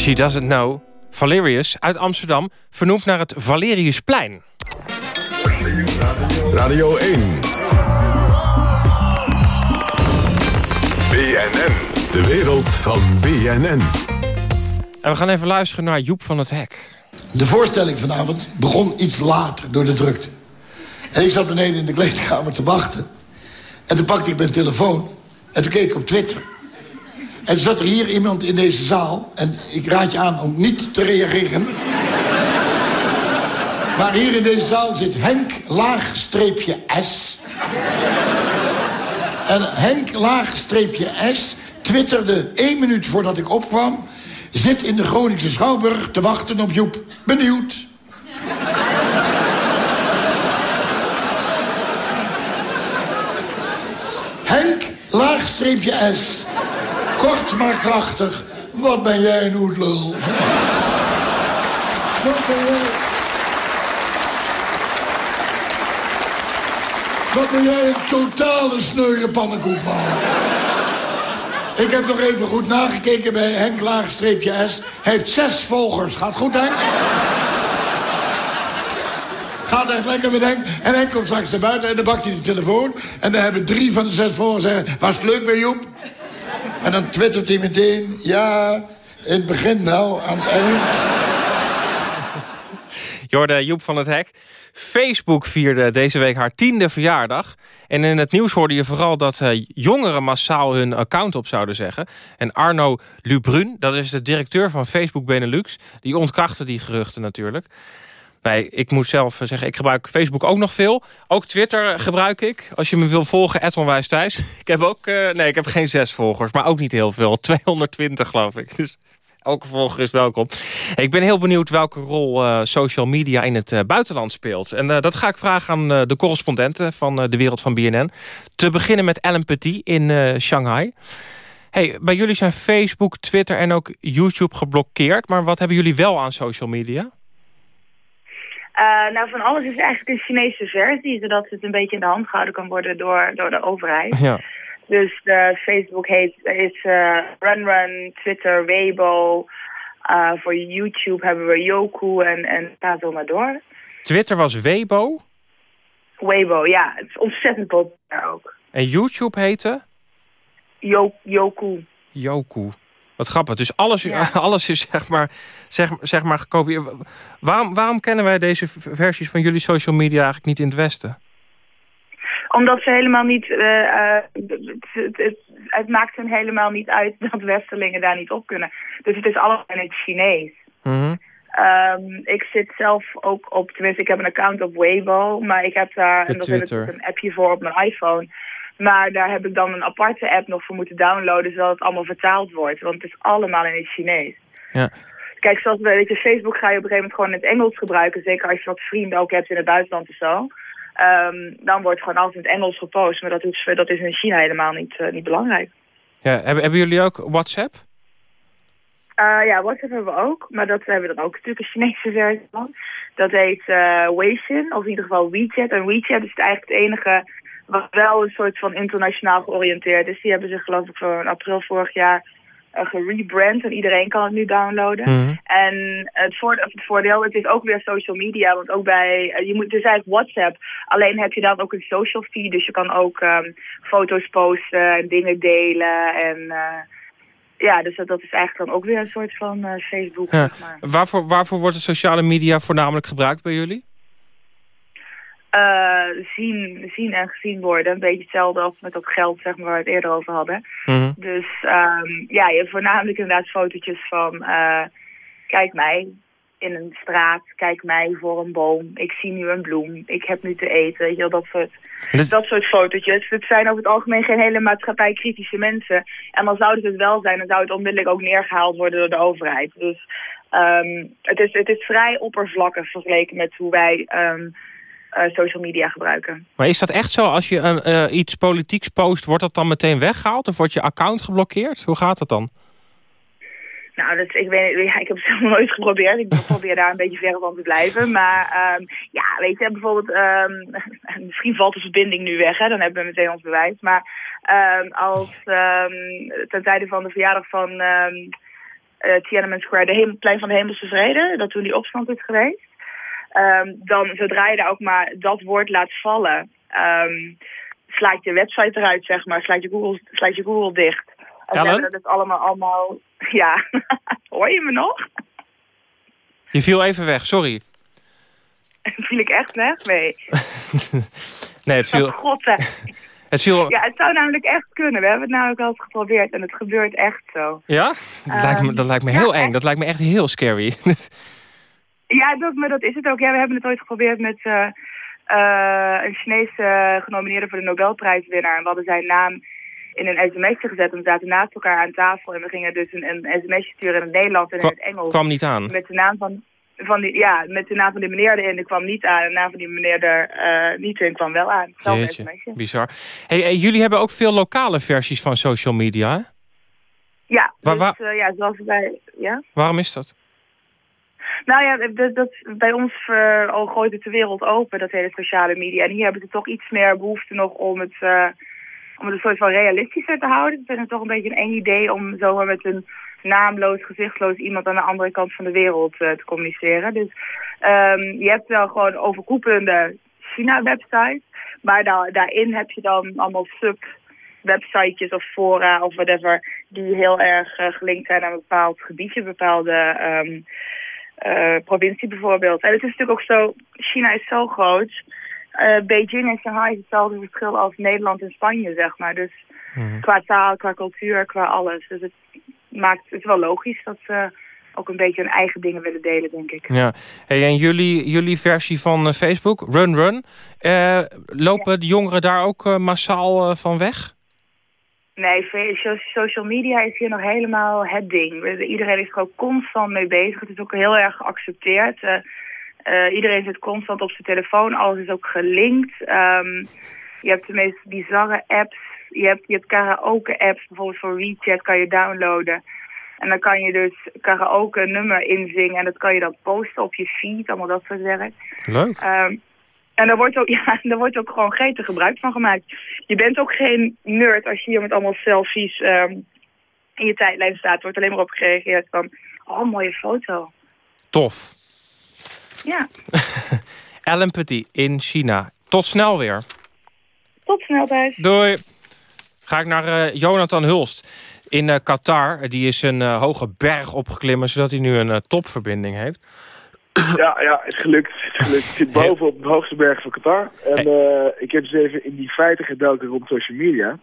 She Doesn't Know. Valerius uit Amsterdam, vernoemd naar het Valeriusplein. Radio 1. BNN. De wereld van BNN. En we gaan even luisteren naar Joep van het Hek. De voorstelling vanavond begon iets later door de drukte. En ik zat beneden in de kleedkamer te wachten. En toen pakte ik mijn telefoon. En toen keek ik op Twitter. En zat er hier iemand in deze zaal. En ik raad je aan om niet te reageren. Maar hier in deze zaal zit Henk laagstreepje S. En Henk laagstreepje S twitterde één minuut voordat ik opkwam... zit in de Groningse Schouwburg te wachten op Joep. Benieuwd. Henk laagstreepje S. Kort maar krachtig. Wat ben jij een hoedlul. Wat ben jij... Wat ben jij een totale sneuwe pannenkoek, man. Ik heb nog even goed nagekeken bij Henk Laagstreepje S. Hij heeft zes volgers. Gaat goed, Henk? Gaat echt lekker met Henk. En Henk komt straks naar buiten en dan bakt hij de telefoon. En dan hebben drie van de zes volgers zeggen... Was het leuk bij Joep? En dan twittert hij meteen... Ja, in het begin wel, aan het eind. Jorde Joep van het Hek. Facebook vierde deze week haar tiende verjaardag. En in het nieuws hoorde je vooral dat eh, jongeren massaal hun account op zouden zeggen. En Arno Lubrun, dat is de directeur van Facebook Benelux... die ontkrachtte die geruchten natuurlijk. Nee, ik moet zelf zeggen, ik gebruik Facebook ook nog veel. Ook Twitter gebruik ik. Als je me wil volgen, Edwin thuis. Ik heb ook, eh, nee, ik heb geen zes volgers, maar ook niet heel veel. 220 geloof ik. Dus elke volger is welkom. Ik ben heel benieuwd welke rol eh, social media in het eh, buitenland speelt. En eh, dat ga ik vragen aan eh, de correspondenten van eh, de wereld van BNN. Te beginnen met Ellen Petit in eh, Shanghai. Hey, bij jullie zijn Facebook, Twitter en ook YouTube geblokkeerd. Maar wat hebben jullie wel aan social media? Eh, nou, van alles is eigenlijk een Chinese versie, zodat het een beetje in de hand gehouden kan worden door, door de overheid. Ja. Dus de Facebook heet, is eh, RunRun, Twitter, Weibo. Voor YouTube hebben we Yoku en, en ga zo maar door. Twitter was Weibo Weibo, ja, het is ontzettend populair ook. en YouTube heette Yo, Yoku. Yoku. Wat grappig. Dus alles, alles is zeg maar, zeg, zeg maar gekopieerd. Waarom, waarom kennen wij deze versies van jullie social media eigenlijk niet in het Westen? Omdat ze helemaal niet... eh, eh, het, het, het, maakt hen helemaal niet uit dat Westerlingen daar niet op kunnen. Dus het is allemaal in het Chinees. Mhm. Ehm, ik zit zelf ook op, tenminste ik heb een account op Weibo, maar ik heb daar De en daar Twitter. een appje voor op mijn iPhone. Maar daar heb ik dan een aparte app nog voor moeten downloaden, zodat het allemaal vertaald wordt. Want het is allemaal in het Chinees. Ja. Kijk, zoals bij weet je, Facebook ga je op een gegeven moment gewoon in het Engels gebruiken. Zeker als je wat vrienden ook hebt in het buitenland of zo. Ehm, dan wordt gewoon alles in het Engels gepost. Maar dat is, dat is in China helemaal niet, eh, niet belangrijk. Ja, hebben, hebben jullie ook WhatsApp? Eh, ja, WhatsApp hebben we ook. Maar dat hebben we dan ook natuurlijk een Chinese versie van. Dat heet Weixin, of in ieder geval WeChat. En WeChat is het eigenlijk het enige wat wel een soort van internationaal georiënteerd is. Die hebben zich geloof ik voor april vorig jaar eh, gerebrand. En iedereen kan het nu downloaden. Mhm. En het, voordeel, het is ook weer social media. Want ook bij, eh, je moet, het is eigenlijk WhatsApp. Alleen heb je dan ook een social feed. Dus je kan ook ehm, foto's posten en dingen delen. En eh, ja, dus dat, dat is eigenlijk dan ook weer een soort van Facebook. Ja. zeg maar. Waarvoor, waarvoor wordt de sociale media voornamelijk gebruikt bij jullie? Eh, zien, zien en gezien worden. Een beetje hetzelfde als met dat geld zeg maar, waar we het eerder over hadden. Mhm. Dus ehm, ja, je hebt voornamelijk inderdaad fotootjes van... eh, kijk mij in een straat, kijk mij voor een boom. Ik zie nu een bloem, ik heb nu te eten. Weet je wel, dat soort, Dus- dat soort fotootjes. Het zijn over het algemeen geen hele maatschappijkritische mensen. En dan zou het het wel zijn, dan zou het onmiddellijk ook neergehaald worden door de overheid. Dus ehm, het, is, het is vrij oppervlakkig vergeleken met hoe wij ehm, eh, social media gebruiken. Maar is dat echt zo? Als je een, eh, iets politieks post, wordt dat dan meteen weggehaald? Of wordt je account geblokkeerd? Hoe gaat dat dan? Nou, dat, ik, weet, ja, ik heb het zelf nooit geprobeerd. Ik probeer daar een beetje ver van te blijven. Maar ehm, ja, weet je, bijvoorbeeld... ehm, misschien valt de verbinding nu weg, hè. Dan hebben we meteen ons bewijs. Maar ehm, als ten tijde van de verjaardag van eh, Tiananmen Square... de plein van de Hemelse Vrede, dat toen die opstand is geweest... ehm, dan zodra je daar ook maar dat woord laat vallen... ehm, slaat je website eruit, zeg maar. Slaat je Google, slaat je Google dicht. En Ellen? dat allemaal, allemaal... Ja, hoor je me nog? Je viel even weg, sorry. Viel ik echt weg? Nee. Nee, het viel... Oh, god. Het viel... Ja, het zou namelijk echt kunnen. We hebben het namelijk al eens geprobeerd en het gebeurt echt zo. Ja? Dat, lijkt me, dat lijkt me heel ja, eng. Dat lijkt me echt heel scary. Ja, dat, maar dat is het ook. Ja, we hebben het ooit geprobeerd met eh, eh, een Chinese genomineerde voor de Nobelprijswinnaar. En we hadden zijn naam in een sms'je gezet en we zaten naast elkaar aan tafel. En we gingen dus een, een sms'je sturen in het Nederlands en in het Engels. kwam niet aan. Met de naam van, van die, ja, met de naam van die meneer erin. Die kwam niet aan. En de naam van die meneer er eh, niet in kwam wel aan. Jeetje, bizar. Hey, hey, jullie hebben ook veel lokale versies van social media, hè? Ja, dus, waar- ja, zoals wij... Ja? Waarom is dat? Nou ja, dat, dat, bij ons eh, al gooit het de wereld open, dat hele sociale media. En hier hebben ze toch iets meer behoefte nog om het, eh, om het een soort van realistischer te houden. Het is toch een beetje een eng idee om zomaar met een naamloos, gezichtloos iemand aan de andere kant van de wereld eh, te communiceren. Dus ehm, je hebt wel gewoon overkoepelende China-websites, maar da daarin heb je dan allemaal sub websitejes of fora of whatever, die heel erg gelinkt zijn aan een bepaald gebiedje, bepaalde ehm, eh, provincie bijvoorbeeld. En het is natuurlijk ook zo, China is zo groot. Eh, Beijing en Shanghai is hetzelfde verschil als Nederland en Spanje, zeg maar. Dus qua taal, qua cultuur, qua alles. Dus het maakt het is wel logisch dat ze ook een beetje hun eigen dingen willen delen, denk ik. Ja. Hey, en jullie, jullie versie van eh, Facebook, Run Run, lopen de jongeren daar ook massaal van weg? Nee, social media is hier nog helemaal het ding. Iedereen is er ook constant mee bezig. Het is ook heel erg geaccepteerd. Eh, eh, iedereen zit constant op zijn telefoon. Alles is ook gelinkt. Ehm, je hebt de meest bizarre apps. Je hebt, je hebt karaoke-apps. Bijvoorbeeld voor WeChat kan je downloaden. En dan kan je dus karaoke een nummer inzingen. En dat kan je dan posten op je feed. Allemaal dat soort werk. Leuk. Ehm, en daar wordt, ook, ja, daar wordt ook gewoon gretig gebruik van gemaakt. Je bent ook geen nerd als je hier met allemaal selfies ehm, in je tijdlijn staat. Er wordt alleen maar op gereageerd van, oh, mooie foto. Tof. Ja, Ellen Petit in China. Tot snel weer. tot snel thuis. Doei. Ga ik naar eh, Jonathan Hulst in eh, Qatar. Die is een eh, hoge berg opgeklommen, zodat hij nu een topverbinding heeft. Ja, ja, is gelukt. Is gelukt. Ik zit boven op de hoogste berg van Qatar. En eh, ik heb dus even in die feiten gedoken rond social media.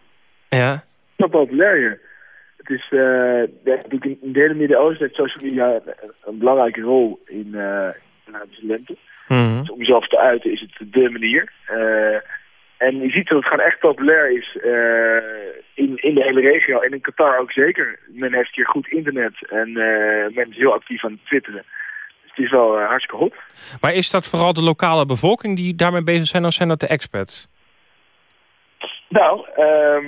Ja. Zo populair hier. Het is eh, natuurlijk in in het hele Midden-Oosten heeft social media een, een belangrijke rol in eh de Arabische lente. Mhm. Dus om jezelf te uiten is het de manier. Eh, en je ziet dat het gewoon echt populair is in, in de hele regio. En in Qatar ook zeker. Men heeft hier goed internet en men is heel actief aan het twitteren. Het is wel eh, hartstikke hot. Maar is dat vooral de lokale bevolking die daarmee bezig zijn... of zijn dat de expats? Nou, ehm,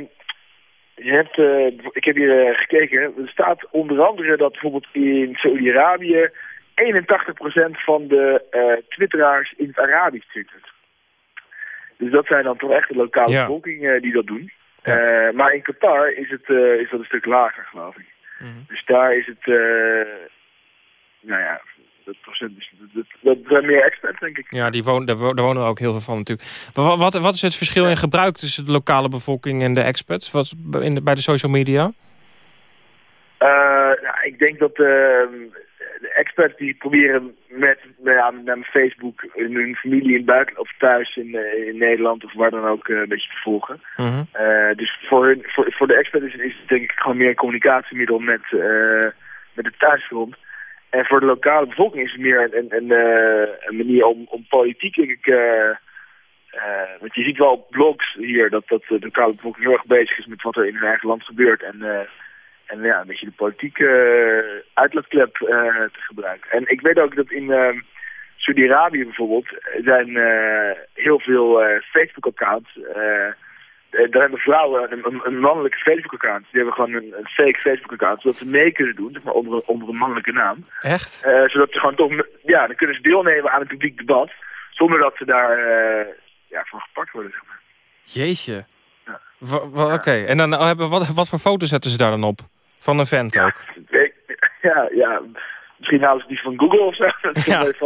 je hebt, eh, ik heb hier eh, gekeken. Er staat onder andere dat bijvoorbeeld in Saudi-Arabië 81% van de twitteraars in het Arabisch twittert. Dus dat zijn dan toch echt de lokale Ja. bevolking die dat doen. Maar in Qatar is, het, is dat een stuk lager, geloof ik. Mhm. Dus daar is het, nou ja, dat procent is, dat, dat, dat zijn meer experts, denk ik. Ja, die wonen, daar, wo- daar wonen er ook heel veel van natuurlijk. Maar wa- wat, wat is het verschil in gebruik tussen de lokale bevolking en de expats? Wat, in de, bij de social media? Eh, nou, ik denk dat eh, de experts die proberen met, nou ja, met name Facebook in hun familie in het buitenland of thuis in, eh, in Nederland of waar dan ook eh, een beetje te volgen. Mhm. Dus voor, hun, voor, voor de experts is, het- is het denk ik gewoon meer een communicatiemiddel met, met de thuisgrond. En voor de lokale bevolking is het meer een, een, een, eh, een manier om, om politiek, ik... eh, eh, want je ziet wel op blogs hier dat, dat de lokale bevolking heel erg bezig is met wat er in hun eigen land gebeurt. En, en ja, een beetje de politieke eh, uitlaatklep te gebruiken. En ik weet ook dat in eh, Saudi-Arabië bijvoorbeeld zijn heel veel Facebook-accounts. Eh, daar hebben vrouwen een, een, een mannelijke Facebook-account. Die hebben gewoon een, een fake Facebook-account, zodat ze mee kunnen doen, zeg maar onder, onder een mannelijke naam. Echt? Eh, zodat ze gewoon toch, ja, dan kunnen ze deelnemen aan het publiek debat, zonder dat ze daar eh, ja, van gepakt worden. Zeg maar. Jeetje. Wa- Oké, en dan oh, hebben, wat, wat voor foto's zetten ze daar dan op? Van een vent ook? Ik- Ja, ja, misschien halen ze die van Google of zo.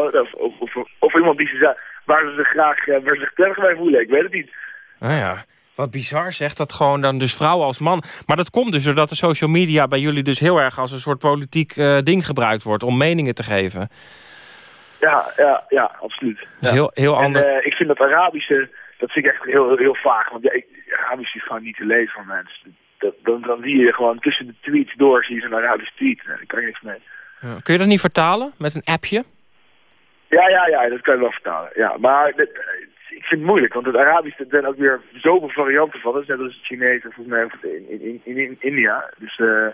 Of, of, of, of iemand die ze, waar ze zich graag waar ze zich prettig bij voelen. Ik weet het niet. Nou ja, wat bizar zegt dat gewoon dan dus vrouwen als man. Maar dat komt dus doordat de social media bij jullie dus heel erg als een soort politiek eh, ding gebruikt wordt om meningen te geven. Ja, ja, ja, absoluut. Dus ja. heel, heel En, ander. eh, ik vind dat Arabische, dat vind ik echt heel, heel vaag. Want ja, ik, Arabisch is gewoon niet te lezen van mensen. Dat, dan, dan zie je gewoon tussen de tweets door, zie je zo'n Arabisch tweet. Nee, daar kan je niks mee. Ja. Kun je dat niet vertalen met een appje? Ja, ja, ja, dat kan je wel vertalen. Ja, maar ik vind het moeilijk, want het Arabisch, er zijn ook weer zoveel varianten van. Dat is net als het Chinees en volgens mij in, in, in, in India. Dus eh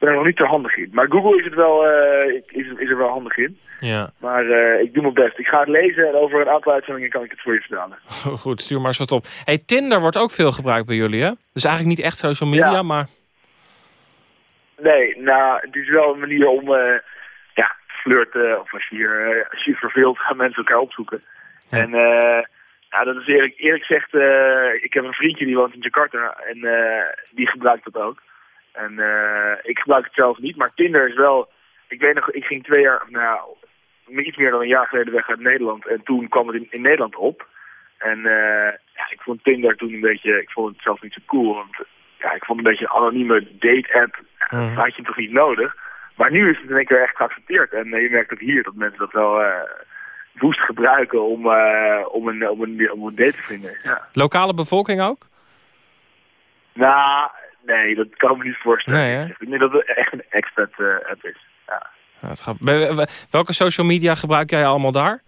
ik ben er nog niet te handig in. Maar Google is, het wel, eh, is, is er wel handig in. Ja. Maar eh, ik doe mijn best. Ik ga het lezen en over een aantal uitzendingen kan ik het voor je vertalen. Goed, stuur maar eens wat op. Hey, Tinder wordt ook veel gebruikt bij jullie, hè? Dus eigenlijk niet echt social media, Ja. maar... Nee, nou, het is wel een manier om ja, te flirten. Of als je, hier, als je je verveelt, gaan mensen elkaar opzoeken. En eh, ja, dat is eerlijk, eerlijk gezegd, eh, ik heb een vriendje die woont in Jakarta en eh, die gebruikt dat ook. En eh, ik gebruik het zelf niet, maar Tinder is wel... Ik weet nog, ik ging twee jaar, nou, iets meer dan een jaar geleden weg uit Nederland. En toen kwam het in, in Nederland op. En eh, ja, ik vond Tinder toen een beetje, ik vond het zelf niet zo cool. Want ja, ik vond een beetje een anonieme date-app, ja, dat had je toch niet nodig. Maar nu is het in één keer echt geaccepteerd. En je merkt ook hier dat mensen dat wel eh woest gebruiken om, eh, om, een, om, een, om een date te vinden. Ja. Lokale bevolking ook? Nou, nee, dat kan ik me niet voorstellen. Nee? Ik denk dat het echt een expert eh, app is. Ja. Ja, het gaat... Welke social media gebruik jij allemaal daar?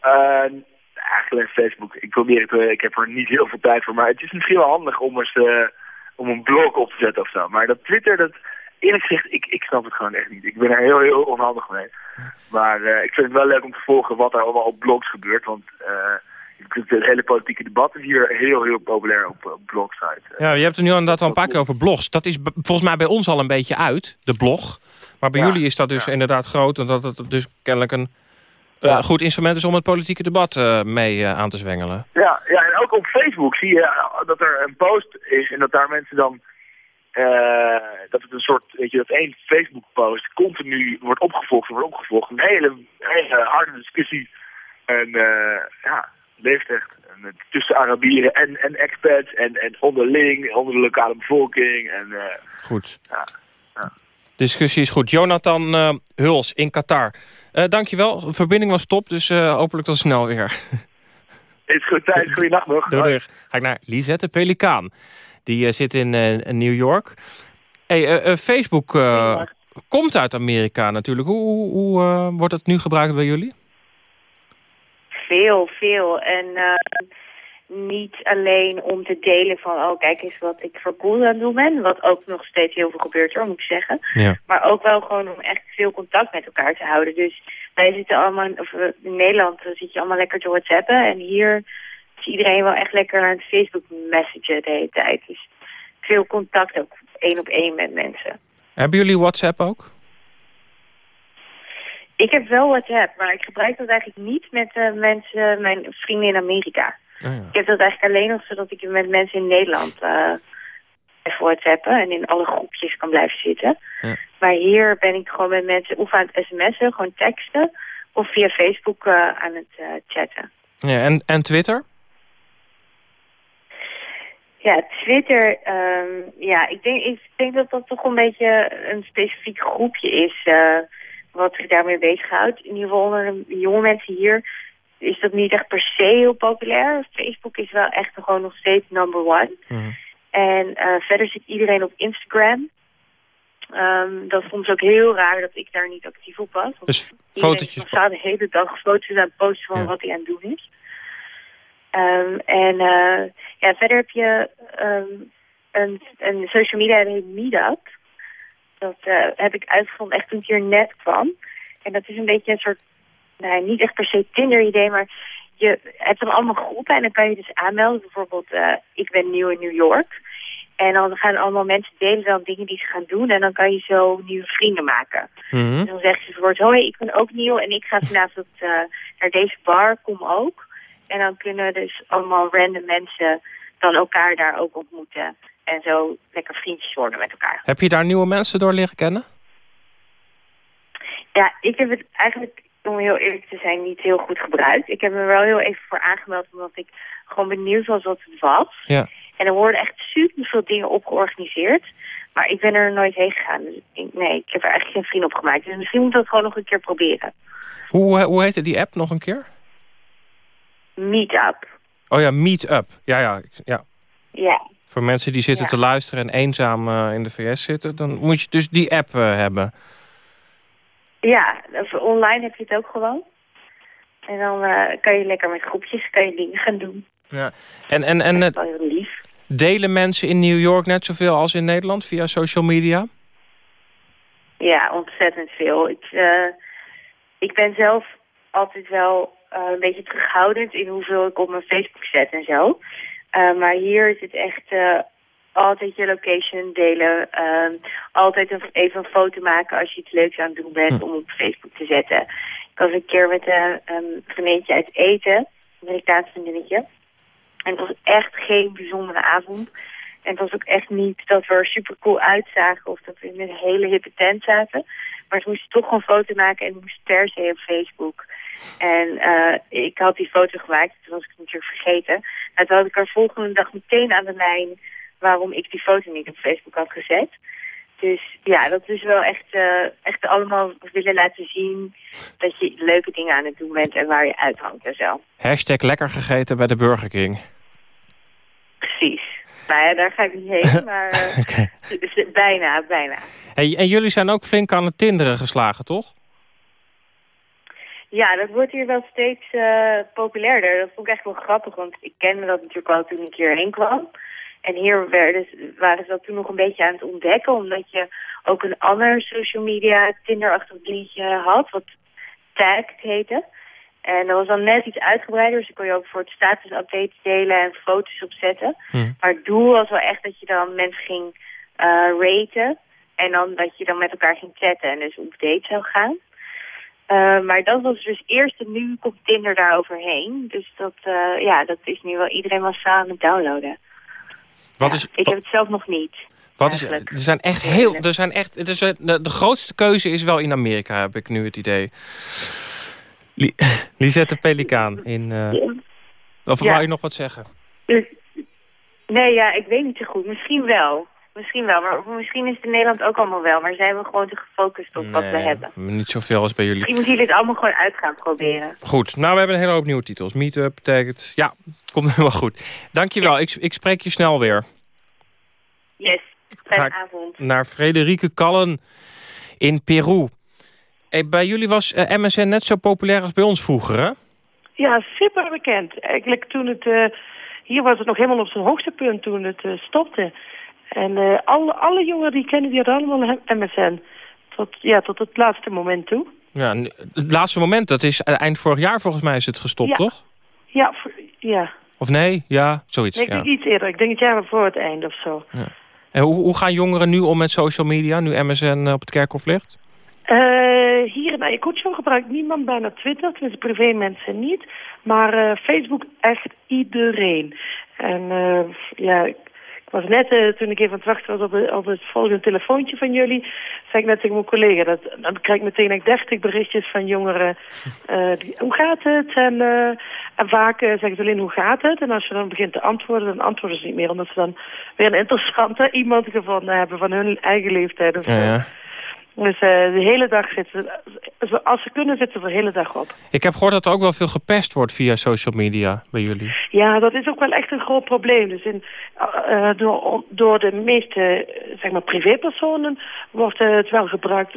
Eh, eigenlijk Facebook. Ik probeer het, ik heb er niet heel veel tijd voor. Maar het is misschien wel handig om eens om een blog op te zetten of zo. Maar dat Twitter, dat eerlijk gezegd, ik, ik snap het gewoon echt niet. Ik ben er heel, heel onhandig mee. Maar eh, ik vind het wel leuk om te volgen wat er allemaal op blogs gebeurt. Want eh, het hele politieke debat is hier heel, heel populair op, op blogsites. Ja, je hebt er nu inderdaad al een paar keer over blogs. Dat is volgens mij bij ons al een beetje uit, de blog. Maar bij Ja, jullie is dat dus inderdaad groot. En dat het dus kennelijk een eh, Ja. goed instrument is om het politieke debat mee aan te zwengelen. Ja, ja, en ook op Facebook zie je dat er een post is en dat daar mensen dan... eh, dat het een soort, weet je, dat één Facebook-post continu wordt opgevolgd, wordt opgevolgd. Een hele, hele harde discussie. En eh, ja, leeft echt. En, eh, tussen Arabieren en, en expats en, en onderling, onder de lokale bevolking. En, eh, Goed. ja, ja. Discussie is goed. Jonathan uh, Huls in Qatar. Uh, dankjewel. De verbinding was top, dus uh, hopelijk tot snel weer. Is goed, Thijs. Goeienacht nog. Doei, doei. Ga ik naar Lisette Pelikaan. Die zit in New York. Hey, Facebook komt uit Amerika natuurlijk. Hoe, hoe, wordt het nu gebruikt bij jullie? Veel, veel. En niet alleen om te delen van... oh, kijk eens wat ik voor cool aan het doen ben. Wat ook nog steeds heel veel gebeurt, hoor, moet ik zeggen. Ja. Maar ook wel gewoon om echt veel contact met elkaar te houden. Dus wij zitten allemaal... of in Nederland zit je allemaal lekker te whatsappen. En hier is iedereen wel echt lekker aan het Facebook messagen de hele tijd. Dus veel contact ook één op één met mensen. Hebben jullie WhatsApp ook? Ik heb wel WhatsApp, maar ik gebruik dat eigenlijk niet met uh, mensen, mijn vrienden in Amerika. Oh, ja. Ik heb dat eigenlijk alleen nog zodat ik met mensen in Nederland uh, even whatsappen en in alle groepjes kan blijven zitten. Ja. Maar hier ben ik gewoon met mensen of aan het sms'en, gewoon teksten, of via Facebook uh, aan het chatten. Ja, en, en Twitter? Ja, Twitter, um, ja, ik denk, ik denk dat dat toch een beetje een specifiek groepje is uh, wat zich daarmee bezighoudt. In ieder geval onder de jonge mensen hier is dat niet echt per se heel populair. Facebook is wel echt gewoon nog steeds number one. Mhm. En uh, verder zit iedereen op Instagram. Um, dat vond ze ook heel raar dat ik daar niet actief op was. Want Dus fotootjes... staat de hele dag foto's aan het posten van Ja. wat hij aan het doen is. Um, en uh, ja, verder heb je um, een, een social media die heet Meetup. Dat uh, heb ik uitgevonden echt toen ik hier net kwam. En dat is een beetje een soort, nou, niet echt per se Tinder-idee, maar je hebt dan allemaal groepen en dan kan je dus aanmelden. Bijvoorbeeld, uh, ik ben nieuw in New York. En dan gaan allemaal mensen delen dan dingen die ze gaan doen. En dan kan je zo nieuwe vrienden maken. Mhm. Dus dan zeggen ze bijvoorbeeld, hoi, ik ben ook nieuw en ik ga vanavond naar deze bar, kom ook. En dan kunnen dus allemaal random mensen dan elkaar daar ook ontmoeten. En zo lekker vriendjes worden met elkaar. Heb je daar nieuwe mensen door leren kennen? Ja, ik heb het eigenlijk, om heel eerlijk te zijn, niet heel goed gebruikt. Ik heb me wel heel even voor aangemeld, omdat ik gewoon benieuwd was wat het was. Ja. En er worden echt super veel dingen op georganiseerd. Maar ik ben er nooit heen gegaan. Dus ik, nee, ik heb er eigenlijk geen vriend op gemaakt. Dus misschien moet ik dat gewoon nog een keer proberen. Hoe, hoe heette die app nog een keer? Meetup. Oh ja, Meetup. Ja, ja, ja. Ja. Voor mensen die zitten Ja. te luisteren en eenzaam eh, in de VS zitten... dan moet je dus die app eh, hebben. Ja, online heb je het ook gewoon. En dan eh, kan je lekker met groepjes kan je dingen gaan doen. Ja. En, en, en Dat is wel heel lief. delen mensen in New York net zoveel als in Nederland via social media? Ja, ontzettend veel. Ik, ik ben zelf altijd wel eh, een beetje terughoudend in hoeveel ik op mijn Facebook zet en zo. Eh, maar hier is het echt eh, altijd je location delen. ehm, altijd een, even een foto maken als je iets leuks aan het doen bent om op Facebook te zetten. Ik was een keer met een vriendinnetje uit eten, een Amerikaans vriendinnetje. En het was echt geen bijzondere avond. En het was ook echt niet dat we er super cool uitzagen of dat we in een hele hippe tent zaten. Maar ze moesten toch gewoon een foto maken en moest per se op Facebook. En eh, ik had die foto gemaakt, toen was ik het natuurlijk vergeten. En toen had ik er volgende dag meteen aan de lijn waarom ik die foto niet op Facebook had gezet. Dus ja, dat is wel echt, eh, echt allemaal willen laten zien dat je leuke dingen aan het doen bent en waar je uithangt en zo. Hashtag lekker gegeten bij de Burger King. Precies. Nou ja, daar ga ik niet heen, maar eh, bijna, bijna. Hey, en jullie zijn ook flink aan het tinderen geslagen, toch? Ja, dat wordt hier wel steeds uh, populairder. Dat vond ik echt wel grappig, want ik kende dat natuurlijk al toen ik hierheen kwam. En hier werden, waren ze dat toen nog een beetje aan het ontdekken, omdat je ook een ander social media Tinder-achtig liedje had, wat Tagged heette. En dat was dan net iets uitgebreider, dus dan kon je ook voor het status update delen en foto's opzetten. Hm. Maar het doel was wel echt dat je dan mensen ging uh, raten en dan dat je dan met elkaar ging chatten en dus op date zou gaan. Uh, maar dat was dus eerst en nu komt Tinder daar overheen. Dus dat, uh, ja, dat is nu wel iedereen massaal aan het downloaden. Wat is, Ik heb het zelf nog niet. wat is, er zijn echt heel... Er zijn echt, het is, eh, de, de grootste keuze is wel in Amerika, heb ik nu het idee. Li- Lisette Pelikaan in... eh, of Ja. wou je nog wat zeggen? Dus, nee, ja, ik weet niet zo goed. Misschien wel. misschien wel. Maar misschien is het in Nederland ook allemaal wel. Maar zijn we gewoon te gefocust op wat we hebben. Niet zoveel als bij jullie. Misschien moeten jullie het allemaal gewoon uit gaan proberen. Goed, nou we hebben een hele hoop nieuwe titels. Meetup betekent, ja, komt helemaal goed. Dankjewel, ik, ik spreek je snel weer. Yes, fijne avond. Naar Frederike Kallen in Peru. Hey, bij jullie was eh, MSN net zo populair als bij ons vroeger, hè? Ja, super bekend. Eigenlijk toen het... eh, hier was het nog helemaal op zijn hoogtepunt toen het eh, stopte. En eh, alle, alle jongeren die kennen, die hadden allemaal MSN. Tot, ja, tot het laatste moment toe. Ja, het laatste moment, dat is eh, eind vorig jaar volgens mij is het gestopt, Ja. toch? Ja, voor- ja. Of nee? Ja, zoiets. Nee, ik ja. denk iets eerder. Ik denk het jaar voor het einde of zo. En hoe, hoe gaan jongeren nu om met social media, nu MSN op het kerkhof ligt? Eh, hier in Ayacucho gebruikt niemand bijna Twitter, tenminste privé mensen niet. Maar eh, Facebook echt iedereen. En eh, ja, ik, was net, toen ik even aan het wachten was op, het- op het volgende telefoontje van jullie, zei ik net tegen mijn collega, dat, dan krijg ik meteen like 30 berichtjes van jongeren. die, hoe gaat het? En, en vaak zeggen ze alleen hoe gaat het? En als je dan begint te antwoorden, dan antwoorden ze niet meer, omdat ze dan weer een interessante iemand gevonden hebben van hun eigen leeftijd of zo. Ja, ja. Dus eh, de hele dag zitten ze, als ze kunnen zitten ze de hele dag op. Ik heb gehoord dat er ook wel veel gepest wordt via social media bij jullie. Ja, dat is ook wel echt een groot probleem. Dus in, eh, eh, door, door de meeste zeg maar privépersonen wordt het wel gebruikt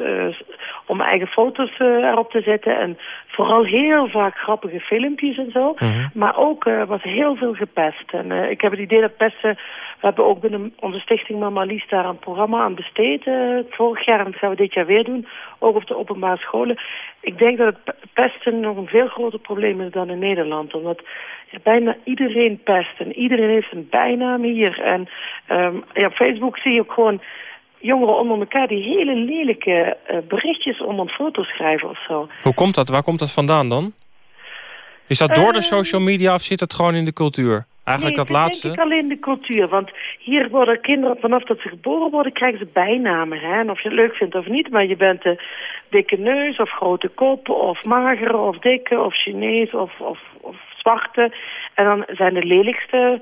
om eigen foto's erop te zetten. En vooral heel vaak grappige filmpjes en zo. Maar ook wordt heel veel gepest. En ik heb het idee dat pesten... We hebben ook binnen onze stichting Mama Lies daar een programma aan besteed. eh, vorig jaar en dat gaan we dit jaar weer doen. Ook op de openbare scholen. Ik denk dat het pe- pesten nog een veel groter probleem is dan in Nederland. Omdat bijna iedereen pest. En iedereen heeft een bijnaam hier. En ehm, ja, op Facebook zie je ook gewoon jongeren onder elkaar... die hele lelijke eh, berichtjes onder een foto schrijven of zo. Hoe komt dat? Waar komt dat vandaan dan? Is dat door de social media of zit het gewoon in de cultuur? Eigenlijk nee, dat het is laatste? denk ik alleen de cultuur. Want hier worden kinderen, vanaf dat ze geboren worden, krijgen ze bijnamen. Hè? En of je het leuk vindt of niet, maar je bent de dikke neus of grote kop of magere of dikke of Chinees of, of, of zwarte. En dan zijn de lelijkste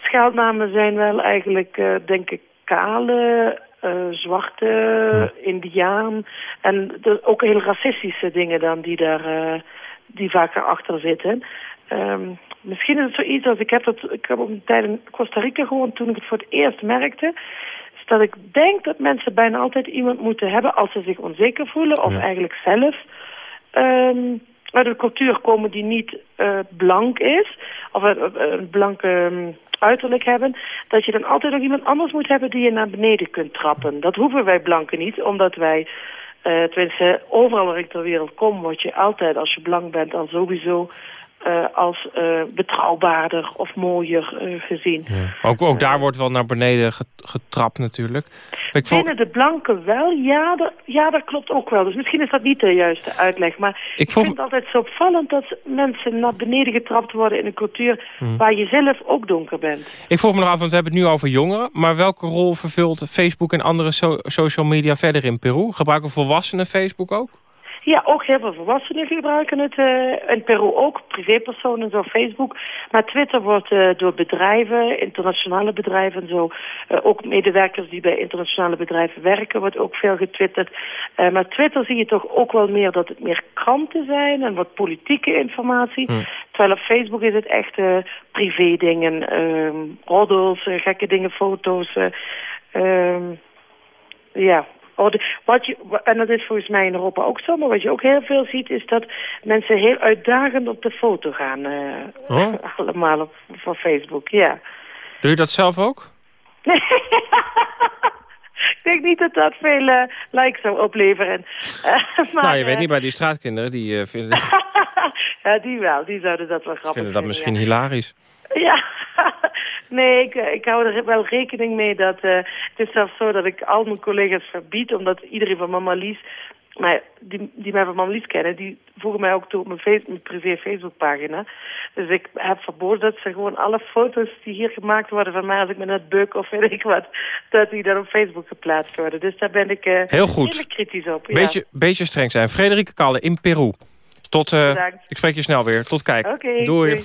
scheldnamen zijn wel eigenlijk, eh, denk ik, kale, eh, zwarte, indiaan. En de, ook heel racistische dingen dan die daar eh, die vaker achter zitten. Ehm, misschien is het zoiets als ik heb dat ik heb ook een tijd in Costa Rica gewoond toen ik het voor het eerst merkte. Is dat ik denk dat mensen bijna altijd iemand moeten hebben als ze zich onzeker voelen of eigenlijk zelf ehm, uit een cultuur komen die niet eh, blank is of een, een blanke ehm, uiterlijk hebben, dat je dan altijd ook iemand anders moet hebben die je naar beneden kunt trappen. Dat hoeven wij blanken niet, omdat wij eh tenminste, overal waar ik ter wereld kom, word je altijd, als je blank bent, al sowieso eh, als eh, betrouwbaarder of mooier eh, gezien. Ook, ook daar wordt wel naar beneden get- getrapt natuurlijk. Ik Binnen de blanken wel, ja dat, ja, dat klopt ook wel. Dus misschien is dat niet de juiste uitleg. Maar ik, vond- vind het altijd zo opvallend dat mensen naar beneden getrapt worden in een cultuur Hmm. waar je zelf ook donker bent. ik vroeg me nog af, want we hebben het nu over jongeren. Maar welke rol vervult Facebook en andere so- social media verder in Peru? Gebruiken volwassenen Facebook ook? Ja, ook heel veel volwassenen gebruiken het. eh, in Peru ook, privépersonen, zo Facebook. Maar Twitter wordt eh, door bedrijven, internationale bedrijven en zo... eh, ook medewerkers die bij internationale bedrijven werken, wordt ook veel getwitterd. Maar Twitter zie je toch ook wel meer dat het meer kranten zijn... en wat politieke informatie. Terwijl op Facebook is het echt privé dingen, ehm roddels, gekke dingen, foto's... eh, ehm, ja, Oh, de- wat je, en dat is volgens mij in Europa ook zo, maar wat je ook heel veel ziet is dat mensen heel uitdagend op de foto gaan. eh, Oh. Allemaal op, van Facebook, ja. Doe je dat zelf ook? Ik denk niet dat dat veel eh, likes zou opleveren. Eh, maar, nou, je weet niet, bij die straatkinderen die vinden, ja, die wel, die zouden dat wel grappig vinden dat vinden, misschien ja. hilarisch. Ja, nee, ik, ik hou er wel rekening mee dat... eh, het is zelfs zo dat ik al mijn collega's verbied, omdat iedereen van Mama Lies... Maar die, die mij van Mama Lies kennen, die voegen mij ook toe op mijn, face, mijn privé Facebookpagina. Dus ik heb verboden dat ze gewoon alle foto's die hier gemaakt worden van mij... als ik me net buk of weet ik wat, dat die dan op Facebook geplaatst worden. Dus daar ben ik eh Heel goed. kritisch op. ja. Beetje, beetje streng zijn. Frederike Kalle in Peru. Tot, eh, ik spreek je snel weer. Tot kijk. Doei. doei.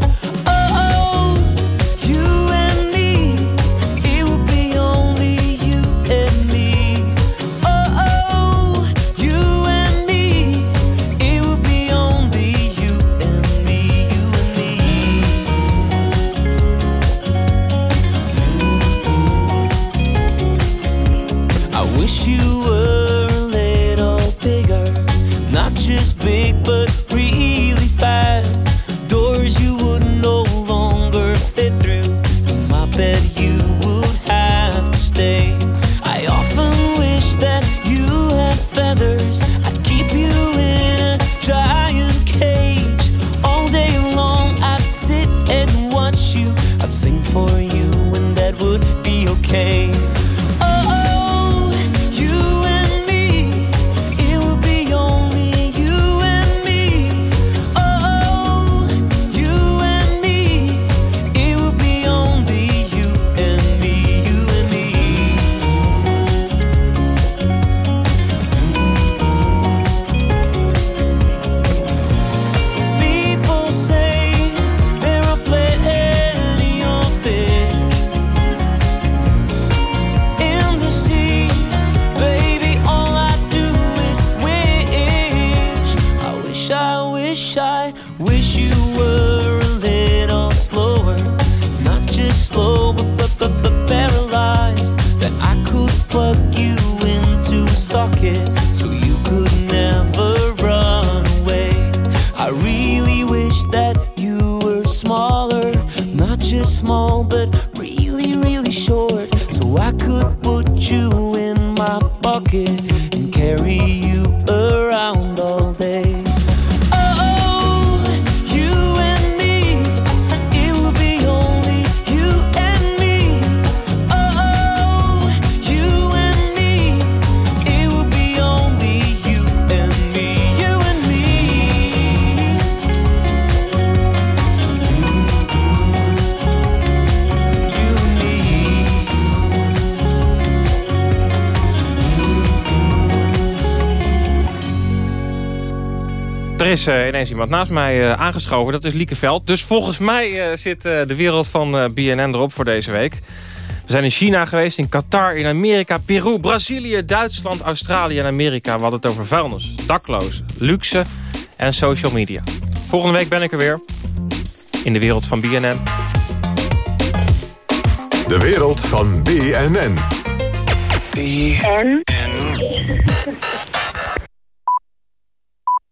Iemand naast mij eh, aangeschoven. Dat is Lieke Veld. Dus volgens mij eh, zit eh, de wereld van eh, BNN erop voor deze week. We zijn in China geweest, in Qatar, in Amerika, Peru, Brazilië, Duitsland, Australië en Amerika. We hadden het over vuilnis, daklozen, luxe en social media. Volgende week ben ik er weer. In de wereld van BNN. De wereld van BNN. En?